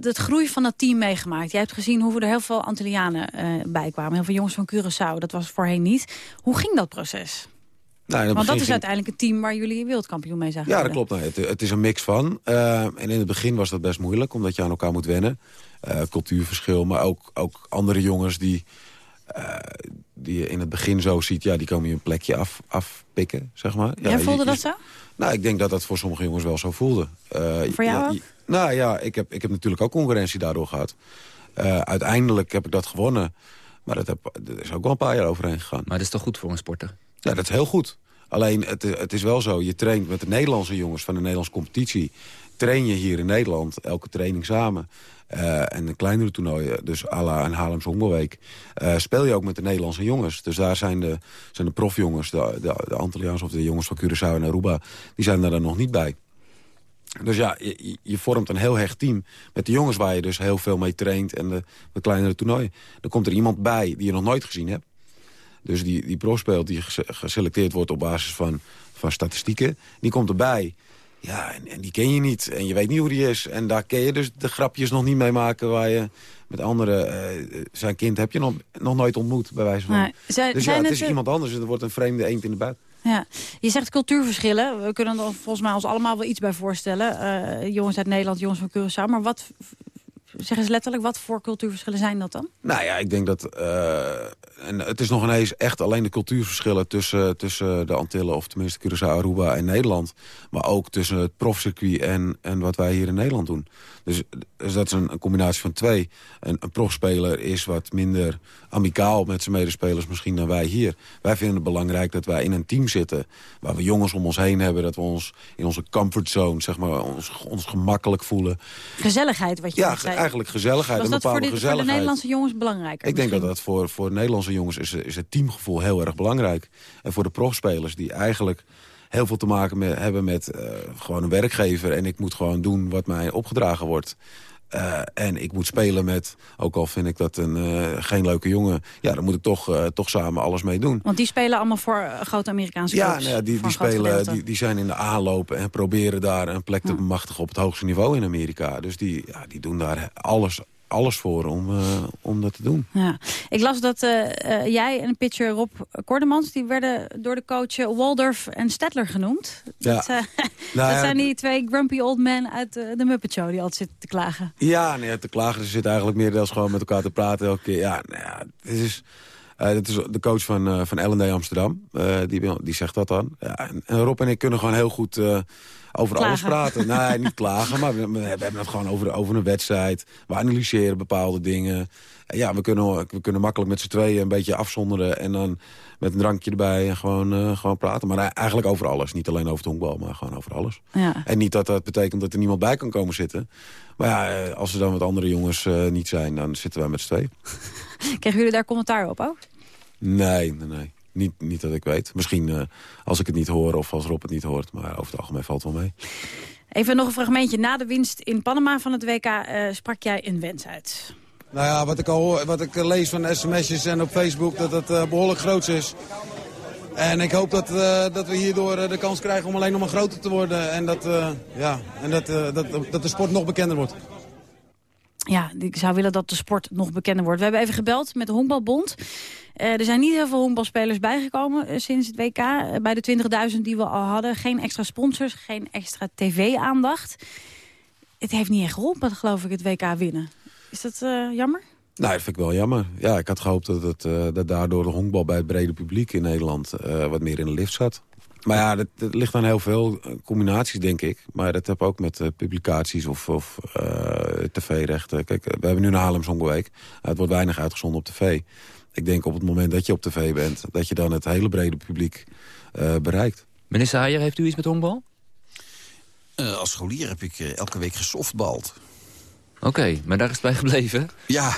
het, groei van dat team meegemaakt. Je hebt gezien hoe er heel veel Antillianen bij kwamen. Heel veel jongens van Curaçao. Dat was voorheen niet. Hoe ging dat proces? Nou, Want dat is uiteindelijk het team waar jullie wereldkampioen mee zijn Ja, dat klopt. Nou, het, het, is een mix van. Uh, en in het begin was dat best moeilijk, omdat je aan elkaar moet wennen. Uh, cultuurverschil, maar ook, ook andere jongens die, uh, die je in het begin zo ziet... ja, die komen je een plekje af, afpikken, zeg maar. Ja, Jij voelde je- dat je- zo? Nou, ik denk dat dat voor sommige jongens wel zo voelde. Eh, Voor jou ja, ook? je- nou ja, ik heb, ik heb natuurlijk ook concurrentie daardoor gehad. Eh, uiteindelijk heb ik dat gewonnen. Maar dat, heb, dat is ook wel een paar jaar overheen gegaan. Maar dat is toch goed voor een sporter? Ja, dat is heel goed. Alleen, het, het is wel zo, je traint met de Nederlandse jongens van de Nederlandse competitie. Train je hier in Nederland, elke training samen. Eh, en de kleinere toernooien, dus à la een Haarlems Honkbalweek... eh, speel je ook met de Nederlandse jongens. Dus daar zijn de, zijn de profjongens, de, de, Antilliaans of de jongens van Curaçao en Aruba... die zijn daar nog niet bij. Dus ja, je, je- je vormt een heel hecht team met de jongens waar je dus heel veel mee traint... en de, de kleinere toernooien. Dan komt er iemand bij die je nog nooit gezien hebt. Dus die, die pro speelt, die gese- geselecteerd wordt op basis van, van statistieken... die komt erbij. Ja, en, en die ken je niet. En je weet niet hoe die is. En daar kun je dus de grapjes nog niet mee maken... waar je met anderen... eh, zijn kind heb je nog, nog nooit ontmoet, bij wijze van. Zijn- dus ja, zijn het het, is iemand anders. Er wordt een vreemde eend in de buik. Ja, je zegt cultuurverschillen. We kunnen er volgens mij ons allemaal wel iets bij voorstellen. Eh, jongens uit Nederland, jongens van Curaçao. Maar wat, zeg eens letterlijk, wat voor cultuurverschillen zijn dat dan? Nou ja, ik denk dat... eh, en het is nog ineens echt alleen de cultuurverschillen tussen, tussen de Antillen... of tenminste Curaçao, Aruba en Nederland. Maar ook tussen het profcircuit en, en wat wij hier in Nederland doen. Dus, dus dat is een, een combinatie van twee. Een, een profspeler is wat minder amicaal met zijn medespelers misschien dan wij hier. Wij vinden het belangrijk dat wij in een team zitten... waar we jongens om ons heen hebben. Dat we ons in onze comfortzone, zeg maar, ons, ons gemakkelijk voelen. Gezelligheid, wat je Ja, zei. eigenlijk gezelligheid. Was een dat voor de, voor de. Nederlandse jongens belangrijker? Ik denk dat dat voor, voor Nederlandse jongens is, is het teamgevoel heel erg belangrijk. En voor de profspelers die eigenlijk heel veel te maken met, hebben met eh, gewoon een werkgever. En ik moet gewoon doen wat mij opgedragen wordt. Eh, en ik moet spelen met, ook al vind ik dat een, eh, geen leuke jongen... ja, dan moet ik toch, toch samen alles mee doen. Want die spelen allemaal voor grote Amerikaanse Ja, clubs. nou ja, die, die, spelen, die, die zijn in de aanloop en proberen daar een plek te bemachtigen op het hoogste niveau in Amerika. Dus die, ja, die doen daar alles, alles voor om, eh, om dat te doen. Ja. Ik las dat eh, eh, jij en pitcher Rob Kordemans... die werden door de coach Waldorf en Stedtler genoemd. Ja. Dat, [laughs] Nou dat ja, zijn die twee grumpy old men uit de Muppet Show... die altijd zitten te klagen. Ja, nee, te klagen. Ze zitten eigenlijk meer deels gewoon met elkaar te praten elke keer. Ja, nou ja, dit is, dit is de coach van, eh van L&D Amsterdam. Eh, die, die zegt dat dan. Ja, en, en Rob en ik kunnen gewoon heel goed eh, over alles praten. Nee, niet klagen, maar we, we hebben het gewoon over, over een wedstrijd. We analyseren bepaalde dingen. En ja, we kunnen, we kunnen makkelijk met z'n tweeën een beetje afzonderen... en dan met een drankje erbij en gewoon, eh, gewoon praten. Maar eigenlijk over alles. Niet alleen over het honkbal, maar gewoon over alles. Ja. En niet dat dat betekent dat er niemand bij kan komen zitten. Maar ja, eh, als er dan wat andere jongens eh, niet zijn, dan zitten wij met z'n tweeën. [laughs] Kregen jullie daar commentaar op ook? Nee, nee, nee. Niet, niet dat ik weet. Misschien eh, als ik het niet hoor of als Rob het niet hoort. Maar over het algemeen valt het wel mee. Even nog een fragmentje. Na de winst in Panama van het WK eh, sprak jij een wens uit. Nou ja, wat ik, al hoor, wat ik lees van sms'jes en op Facebook, dat het eh, behoorlijk groot is. En ik hoop dat, eh, dat we hierdoor de kans krijgen om alleen nog maar groter te worden. En dat, eh, ja, en dat, eh, dat, dat de sport nog bekender wordt. Ja, ik zou willen dat de sport nog bekender wordt. We hebben even gebeld met de Honkbalbond. Eh, er zijn niet heel veel honkbalspelers bijgekomen eh, sinds het WK. Eh, bij de 20.000 die we al hadden. Geen extra sponsors, geen extra tv-aandacht. Het heeft niet echt geholpen, geloof ik, het WK winnen. Is dat jammer? Nou, dat vind ik wel jammer. Ja, ik had gehoopt dat, het, dat daardoor de honkbal bij het brede publiek in Nederland wat meer in de lift zat. Maar ja, dat, ligt aan heel veel combinaties, denk ik. Maar dat heb ook met publicaties of, of tv-rechten. Kijk, we hebben nu een Haarlems Honkbalweek. het wordt weinig uitgezonden op tv. Ik denk op het moment dat je op tv bent... dat je dan het hele brede publiek eh, bereikt. Meneer Saaier, heeft u iets met honkbal? Eh, als scholier heb ik eh, elke week gesoftbald. Oké, maar daar is het bij gebleven? Ja.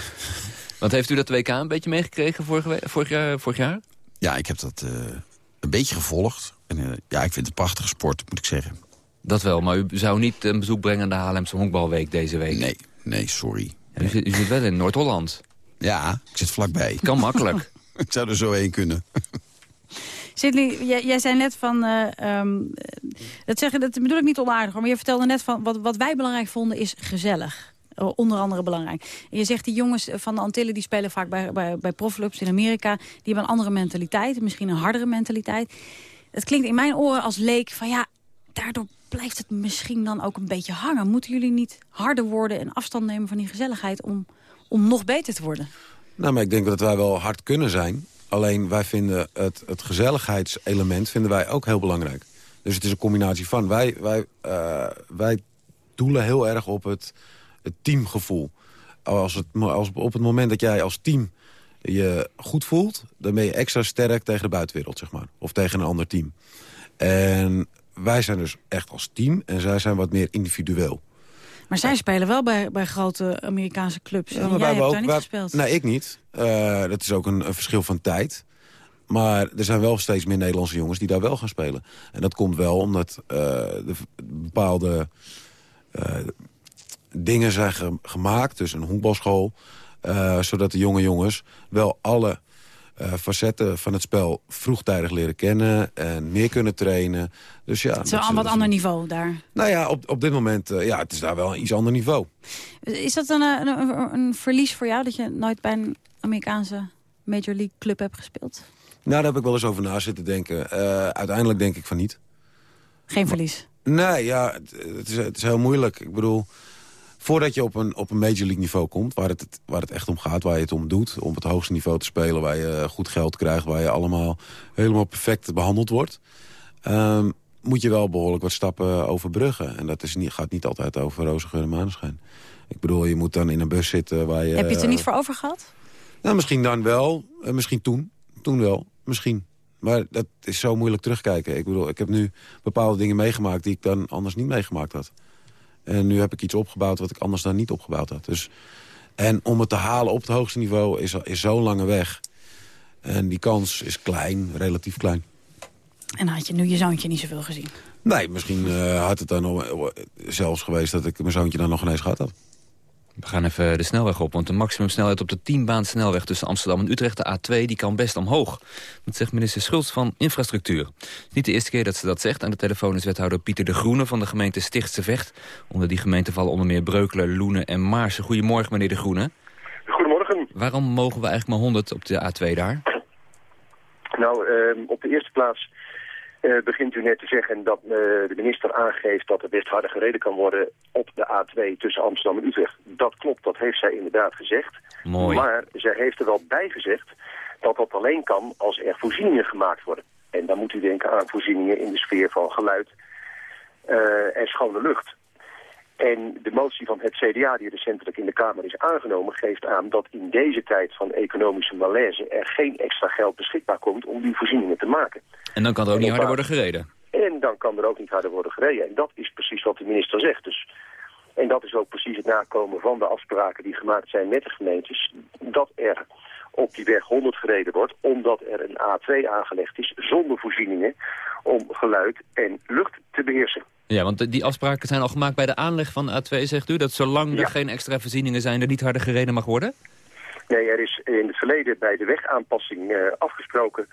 Want heeft u dat WK een beetje meegekregen vorige vorig, jaar, vorig jaar? Ja, ik heb dat eh, een beetje gevolgd. En, eh, ja, ik vind het een prachtige sport, moet ik zeggen. Dat wel, maar u zou niet een bezoek brengen aan de Haarlemse Honkbalweek deze week? Nee, nee, sorry. U, zit, u zit wel in Noord-Holland. Ja, ik zit vlakbij. Kan makkelijk. [laughs] ik zou er zo heen kunnen. [laughs] Sidney, jij, jij zei net van... eh, ehm, dat, zeggen, dat bedoel ik niet onaardig, maar je vertelde net van... wat, wat wij belangrijk vonden is gezellig. Eh, onder andere belangrijk. En je zegt die jongens van de Antillen die spelen vaak bij, bij, bij profclubs in Amerika. Die hebben een andere mentaliteit, misschien een hardere mentaliteit. Het klinkt in mijn oren als leek van ja, daardoor blijft het misschien dan ook een beetje hangen. Moeten jullie niet harder worden en afstand nemen van die gezelligheid om, om nog beter te worden? Nou, maar ik denk dat wij wel hard kunnen zijn. Alleen wij vinden het, het gezelligheidselement vinden wij ook heel belangrijk. Dus het is een combinatie van. Wij, wij, uh, wij doelen heel erg op het, het teamgevoel. Als het, als op het moment dat jij als team je goed voelt... dan ben je extra sterk tegen de buitenwereld, zeg maar. Of tegen een ander team. En wij zijn dus echt als team en zij zijn wat meer individueel. Maar zij spelen wel bij, bij grote Amerikaanse clubs. Ja, maar jij hebt ook, daar niet gespeeld. Nee, ik niet. Uh, dat is ook een, een, verschil van tijd. Maar er zijn wel steeds meer Nederlandse jongens die daar wel gaan spelen. En dat komt wel omdat uh, de bepaalde uh, dingen zijn ge gemaakt. Dus een honkbalschool. zodat de jonge jongens wel alle uh, facetten van het spel vroegtijdig leren kennen en meer kunnen trainen. Dus ja, het is wel een wat ander niveau daar. Nou ja, op, op dit moment, uh, ja, het is daar wel een iets ander niveau. Is dat een, een, een, verlies voor jou dat je nooit bij een Amerikaanse Major League club hebt gespeeld? Nou, daar heb ik wel eens over na zitten denken. Uh, uiteindelijk denk ik van niet. Geen verlies? Nee, ja, het, het, is, het is heel moeilijk. Ik bedoel, voordat je op een, op een Major League niveau komt... Waar het, waar het echt om gaat, waar je het om doet... om het hoogste niveau te spelen, waar je goed geld krijgt... waar je allemaal helemaal perfect behandeld wordt... Um, moet je wel behoorlijk wat stappen overbruggen. En dat is niet, gaat niet altijd over roze geur en maneschijn. Ik bedoel, je moet dan in een bus zitten waar je... Heb je het er niet voor over gehad? Nou, misschien dan wel. Uh, misschien toen. Toen wel. Misschien. Maar dat is zo moeilijk terugkijken. Ik bedoel, ik heb nu bepaalde dingen meegemaakt... die ik dan anders niet meegemaakt had. En nu heb ik iets opgebouwd wat ik anders dan niet opgebouwd had. Dus, en om het te halen op het hoogste niveau is, is zo'n lange weg. En die kans is klein, relatief klein. En had je nu je zoontje niet zoveel gezien? Nee, misschien uh, had het dan zelfs geweest dat ik mijn zoontje dan nog ineens gehad had. We gaan even de snelweg op, want de maximumsnelheid op de 10-baan snelweg tussen Amsterdam en Utrecht, de A2, die kan best omhoog. Dat zegt minister Schultz van Infrastructuur. Het is niet de eerste keer dat ze dat zegt. Aan de telefoon is wethouder Pieter de Groene van de gemeente Stichtse Vecht. Onder die gemeente vallen onder meer Breukelen, Loenen en Maarsen. Goedemorgen, meneer de Groene. Goedemorgen. Waarom mogen we eigenlijk maar 100 op de A2 daar? Nou, uh, op de eerste plaats uh, begint u net te zeggen dat uh, de minister aangeeft dat er best harder gereden kan worden op de A2 tussen Amsterdam en Utrecht. Dat klopt, dat heeft zij inderdaad gezegd. Mooi. Maar zij heeft er wel bij gezegd dat dat alleen kan als er voorzieningen gemaakt worden. En dan moet u denken aan voorzieningen in de sfeer van geluid uh, en schone lucht. En de motie van het CDA die recentelijk in de Kamer is aangenomen... geeft aan dat in deze tijd van economische malaise... er geen extra geld beschikbaar komt om die voorzieningen te maken. En dan kan er ook niet harder worden gereden? En dan kan er ook niet harder worden gereden. En dat is precies wat de minister zegt. Dus, en dat is ook precies het nakomen van de afspraken die gemaakt zijn met de gemeentes... dat er op die weg 100 gereden wordt, omdat er een A2 aangelegd is zonder voorzieningen om geluid en lucht te beheersen. Ja, want die afspraken zijn al gemaakt bij de aanleg van A2, zegt u? Dat zolang er geen extra voorzieningen zijn, er niet harder gereden mag worden? Nee, er is in het verleden bij de wegaanpassing uh, afgesproken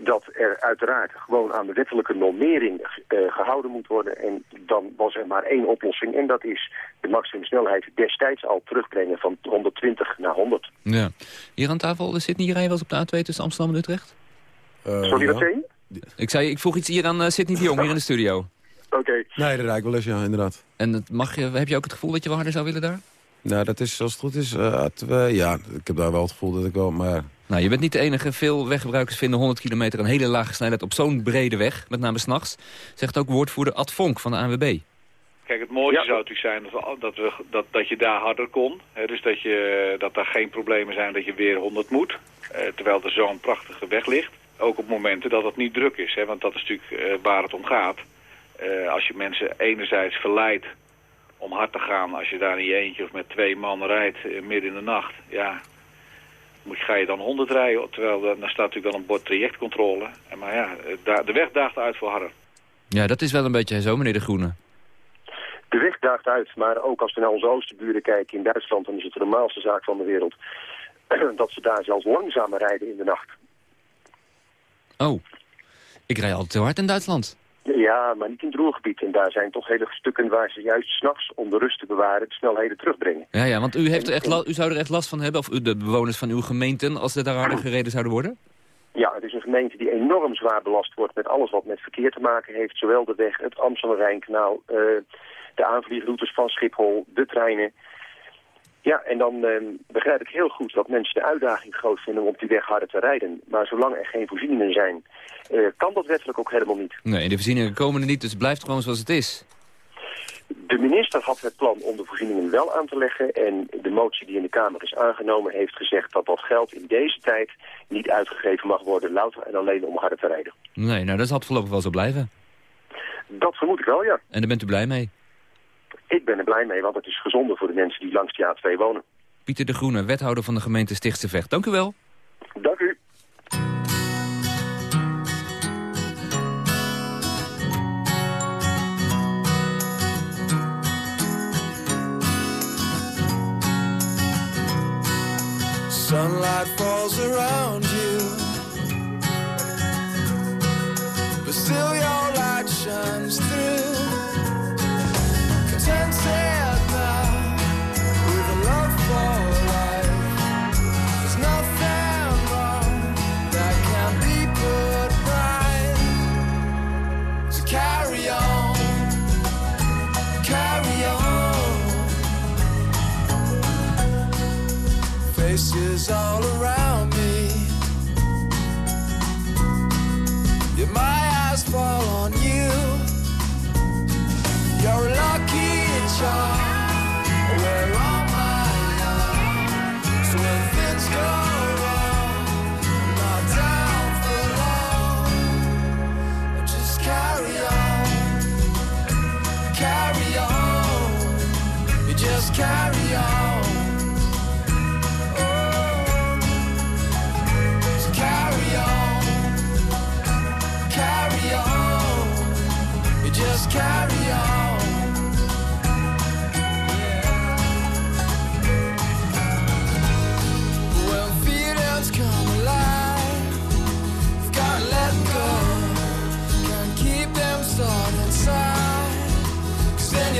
dat er uiteraard gewoon aan de wettelijke normering uh, gehouden moet worden. En dan was er maar één oplossing. En dat is de maximumsnelheid destijds al terugbrengen van 120 naar 100. Ja. Hier aan tafel zit niet rijden op de A2 tussen Amsterdam en Utrecht? Uh, Sorry, wat zei Ik zei, ik vroeg iets hier aan uh, Sidney de Jong, hier in de studio. Oké. Okay. Nee, dat rijd wel eens, ja, inderdaad. En mag je, heb je ook het gevoel dat je wel harder zou willen daar? Nou, dat is, als het goed is, uh, A2, ja, ik heb daar wel het gevoel dat ik wel, maar... Nou, je bent niet de enige. Veel weggebruikers vinden 100 kilometer een hele lage snelheid op zo'n brede weg, met name s'nachts. Zegt ook woordvoerder Ad Vonk van de ANWB. Kijk, het mooiste ja. zou natuurlijk zijn dat, dat, we, dat, dat je daar harder kon. Hè, dus dat, je, dat daar geen problemen zijn dat je weer 100 moet. Uh, terwijl er zo'n prachtige weg ligt. Ook op momenten dat het niet druk is. Hè, want dat is natuurlijk uh, waar het om gaat. Uh, als je mensen enerzijds verleidt om hard te gaan... als je daar in je eentje of met twee man rijdt midden in de nacht... ja, moet, ga je dan 100 rijden, terwijl dan staat natuurlijk wel een bord trajectcontrole. En maar ja, de weg daagt uit voor harder. Ja, dat is wel een beetje zo, meneer De Groene. De weg daagt uit, maar ook als we naar onze oosterburen kijken in Duitsland... dan is het de normaalste zaak van de wereld [clears throat] dat ze daar zelfs langzamer rijden in de nacht. Oh, ik rij altijd heel hard in Duitsland. Ja, maar niet in het Roergebied. En daar zijn toch hele stukken waar ze juist s'nachts om de rust te bewaren de snelheden terugbrengen. Ja, ja want u, heeft er echt u zou er echt last van hebben, of de bewoners van uw gemeenten, als er daar harder gereden zouden worden? Ja, het is een gemeente die enorm zwaar belast wordt met alles wat met verkeer te maken heeft. Zowel de weg, het Amsterdam-Rijnkanaal, uh, de aanvliegroutes van Schiphol, de treinen. Ja, en dan eh, begrijp ik heel goed dat mensen de uitdaging groot vinden om op die weg harder te rijden. Maar zolang er geen voorzieningen zijn, eh, kan dat wettelijk ook helemaal niet. Nee, de voorzieningen komen er niet, dus het blijft gewoon zoals het is. De minister had het plan om de voorzieningen wel aan te leggen. En de motie die in de Kamer is aangenomen heeft gezegd dat dat geld in deze tijd niet uitgegeven mag worden. Louter en alleen om harder te rijden. Nee, nou dat zal het voorlopig wel zo blijven. Dat vermoed ik wel, ja. En daar bent u blij mee? Ik ben er blij mee, want het is gezonder voor de mensen die langs de A2 wonen. Pieter de Groene, wethouder van de gemeente Stichtse Vecht. Dank u wel. Sunlight falls around you, but still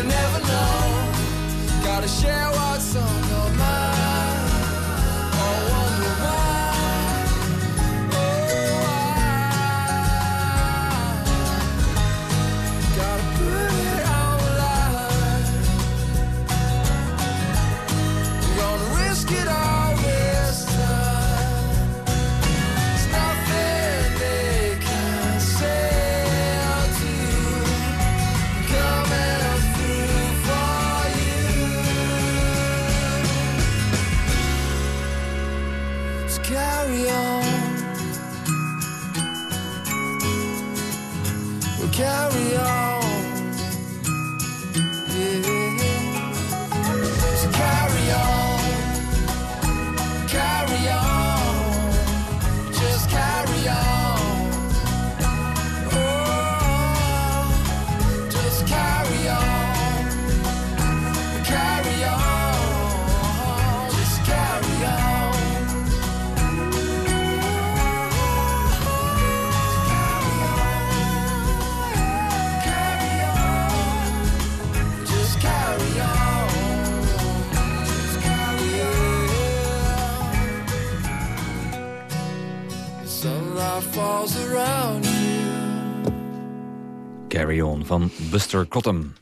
you never know. Gotta share what's on Buster Cotton.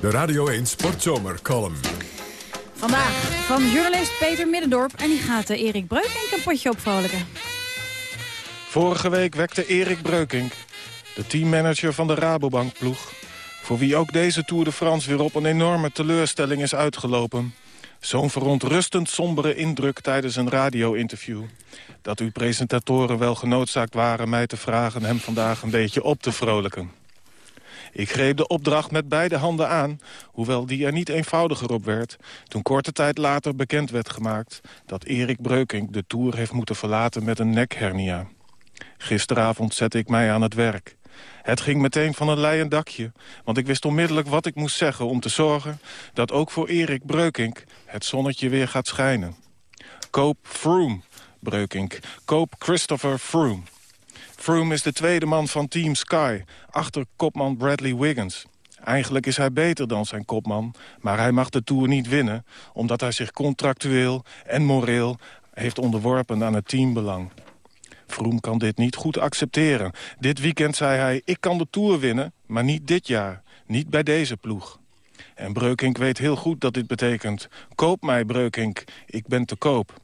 De Radio 1 Sportzomer column. Vandaag van journalist Peter Middendorp. En die gaat Erik Breukink een potje opvrolijken. Vorige week wekte Erik Breukink, de teammanager van de Rabobank-ploeg... voor wie ook deze Tour de France weer op een enorme teleurstelling is uitgelopen... zo'n verontrustend sombere indruk tijdens een radio-interview... dat uw presentatoren wel genoodzaakt waren mij te vragen... hem vandaag een beetje op te vrolijken. Ik greep de opdracht met beide handen aan, hoewel die er niet eenvoudiger op werd... toen korte tijd later bekend werd gemaakt dat Erik Breukink de Tour heeft moeten verlaten met een nekhernia. Gisteravond zette ik mij aan het werk. Het ging meteen van een leien dakje, want ik wist onmiddellijk wat ik moest zeggen... om te zorgen dat ook voor Erik Breukink het zonnetje weer gaat schijnen. Koop Froome, Breukink. Koop Christopher Froome. Froome is de tweede man van Team Sky, achter kopman Bradley Wiggins. Eigenlijk is hij beter dan zijn kopman, maar hij mag de Tour niet winnen... omdat hij zich contractueel en moreel heeft onderworpen aan het teambelang. Froome kan dit niet goed accepteren. Dit weekend zei hij, ik kan de Tour winnen, maar niet dit jaar. Niet bij deze ploeg. En Breukink weet heel goed dat dit betekent... koop mij, Breukink, ik ben te koop.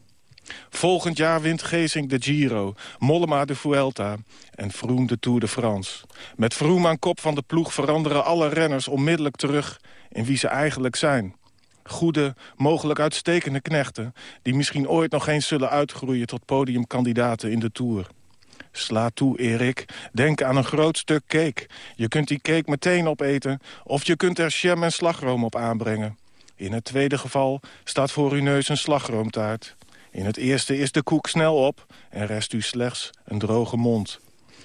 Volgend jaar wint Geesink de Giro, Mollema de Vuelta en Vroom de Tour de France. Met Vroom aan kop van de ploeg veranderen alle renners onmiddellijk terug in wie ze eigenlijk zijn. Goede, mogelijk uitstekende knechten... die misschien ooit nog eens zullen uitgroeien tot podiumkandidaten in de Tour. Sla toe, Erik. Denk aan een groot stuk cake. Je kunt die cake meteen opeten... of je kunt er jam en slagroom op aanbrengen. In het tweede geval staat voor uw neus een slagroomtaart. In het eerste is de koek snel op en rest u slechts een droge mond.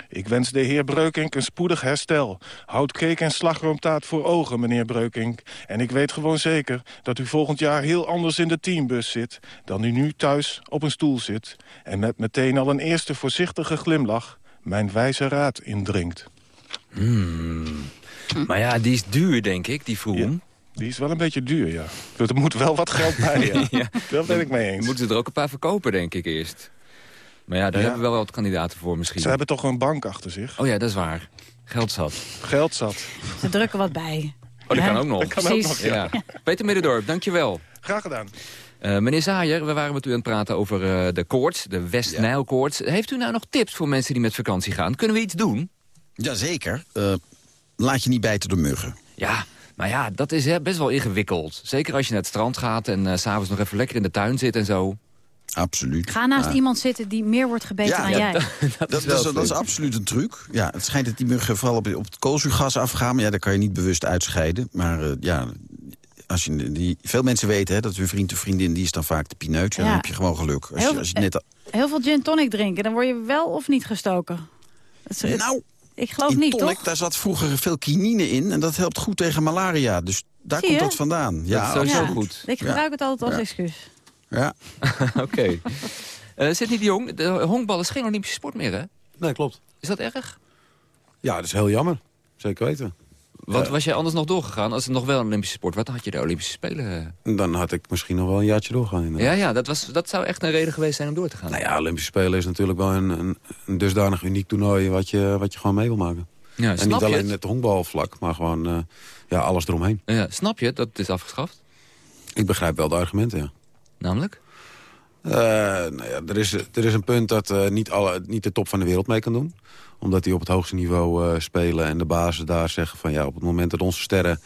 Ik wens de heer Breukink een spoedig herstel. Houd cake en slagroomtaart voor ogen, meneer Breukink. En ik weet gewoon zeker dat u volgend jaar heel anders in de teambus zit... dan u nu thuis op een stoel zit. En met meteen al een eerste voorzichtige glimlach... mijn wijze raad indringt. Hmm. Maar ja, die is duur, denk ik, die Vroom. Die is wel een beetje duur, ja. Er moet wel wat geld bij, ja. [laughs] ja. Dat ben ik mee eens. Moeten ze er ook een paar verkopen, denk ik, eerst. Maar ja, daar hebben we wel wat kandidaten voor misschien. Ze hebben toch een bank achter zich? Oh ja, dat is waar. Geld zat. Geld zat. Ze drukken wat bij. Oh, dat kan ook nog. Dat kan ook nog, ja. Peter Middendorp, dankjewel. Graag gedaan. Uh, meneer Zaaier, we waren met u aan het praten over uh, de koorts, de West-Nijl-koorts. Heeft u nou nog tips voor mensen die met vakantie gaan? Kunnen we iets doen? Jazeker. Uh, laat je niet bijten door muggen. Ja, maar ja, dat is hè, best wel ingewikkeld. Zeker als je naar het strand gaat en uh, s'avonds nog even lekker in de tuin zit en zo. Absoluut. Ga naast iemand zitten die meer wordt gebeten ja, dan ja, jij. Dat, [laughs] dat, dat, is, dat, is, absoluut een truc. Ja, het schijnt dat die muggen vooral op, op het koolzuurgas afgaan. Maar ja, dat kan je niet bewust uitscheiden. Maar uh, ja, als je, die, veel mensen weten hè, dat hun vriend of vriendin... die is dan vaak de pineut. Ja, Dan heb je gewoon geluk. Als heel, je, als je net... heel veel gin tonic drinken, dan word je wel of niet gestoken. Is, nou, ik geloof in niet, tonic, toch? daar zat vroeger veel kinine in. En dat helpt goed tegen malaria. Dus daar komt dat vandaan. Ja, dat is sowieso Ja, goed. Ik gebruik het altijd als Ja. excuus. Ja. [laughs] Oké. Okay. Uh, zit niet de jong, de honkbal is geen Olympische sport meer, hè? Nee, klopt. Is dat erg? Ja, dat is heel jammer. Zeker weten. Wat was jij anders nog doorgegaan als het nog wel een Olympische sport was? Dan had je de Olympische Spelen... Dan had ik misschien nog wel een jaartje doorgaan. inderdaad. Ja, ja dat, was, dat zou echt een reden geweest zijn om door te gaan. Nou ja, Olympische Spelen is natuurlijk wel een, een, een dusdanig uniek toernooi... Wat je, wat je gewoon mee wil maken. Ja, en niet alleen het? het honkbalvlak, maar gewoon eh, ja, alles eromheen. Ja, snap je dat het is afgeschaft? Ik begrijp wel de argumenten, ja. Namelijk? Eh, nou ja, er, is, er is een punt dat eh, niet, alle, niet de top van de wereld mee kan doen. Omdat die op het hoogste niveau eh, spelen en de bazen daar zeggen van... ja, op het moment dat onze sterren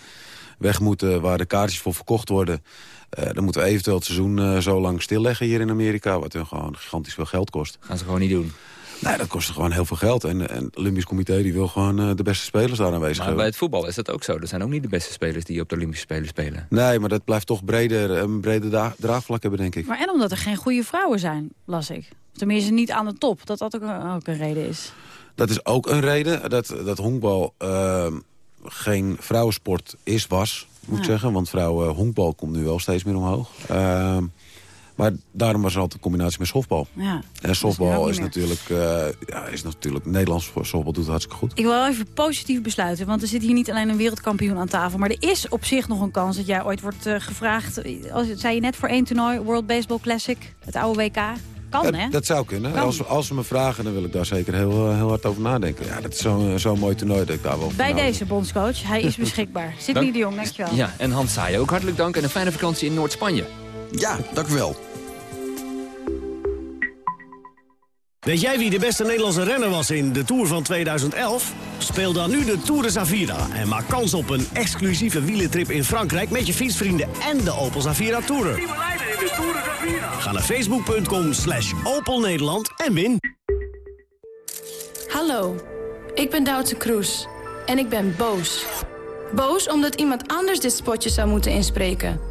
weg moeten waar de kaartjes voor verkocht worden... dan moeten we eventueel het seizoen zo lang stilleggen hier in Amerika... wat hun gewoon gigantisch veel geld kost. Gaan ze gewoon niet doen. Nee, dat kost gewoon heel veel geld. En, en het Olympisch Comité die wil gewoon eh, de beste spelers daar aanwezig Maar hebben. bij het voetbal is dat ook zo. Er zijn ook niet de beste spelers die op de Olympische Spelen spelen. Nee, maar dat blijft toch breder, een breder dra- draagvlak hebben, denk ik. Maar en omdat er geen goede vrouwen zijn, las ik. Tenminste, niet aan de top. Dat dat ook een, ook een reden is. Dat is ook een reden dat, dat honkbal ehm, geen vrouwensport is, was, moet ik Ja. zeggen. Want vrouwen honkbal komt nu wel steeds meer omhoog. Ehm, maar daarom was er altijd een combinatie met softbal. Ja. En is softbal is natuurlijk, eh, ja, is natuurlijk... Nederlands softbal doet het hartstikke goed. Ik wil wel even positief besluiten, want er zit hier niet alleen een wereldkampioen aan tafel. Maar er is op zich nog een kans dat jij ooit wordt eh, gevraagd. Als, zei je net voor één toernooi, World Baseball Classic, het oude WK. Kan, hè? dat zou kunnen. Kan. Als, als ze me vragen, dan wil ik daar zeker heel, eh, heel hard over nadenken. Ja, dat is zo'n zo'n mooi toernooi dat ik daar wel Bij deze bondscoach, hij is beschikbaar. [laughs] Sidney Dank- de Jong, dankjewel. Ja, en Hans Saaien ook hartelijk dank en een fijne vakantie in Noord-Spanje. Ja, dank u wel. Weet jij wie de beste Nederlandse renner was in de Tour van 2011? Speel dan nu de Tour de Zavira en maak kans op een exclusieve wielentrip in Frankrijk... met je fietsvrienden en de Opel Zavira Tourer. Ga naar facebook.com slash Opel Nederland en win. Hallo, ik ben Doutse Kroes en ik ben boos. Boos omdat iemand anders dit spotje zou moeten inspreken.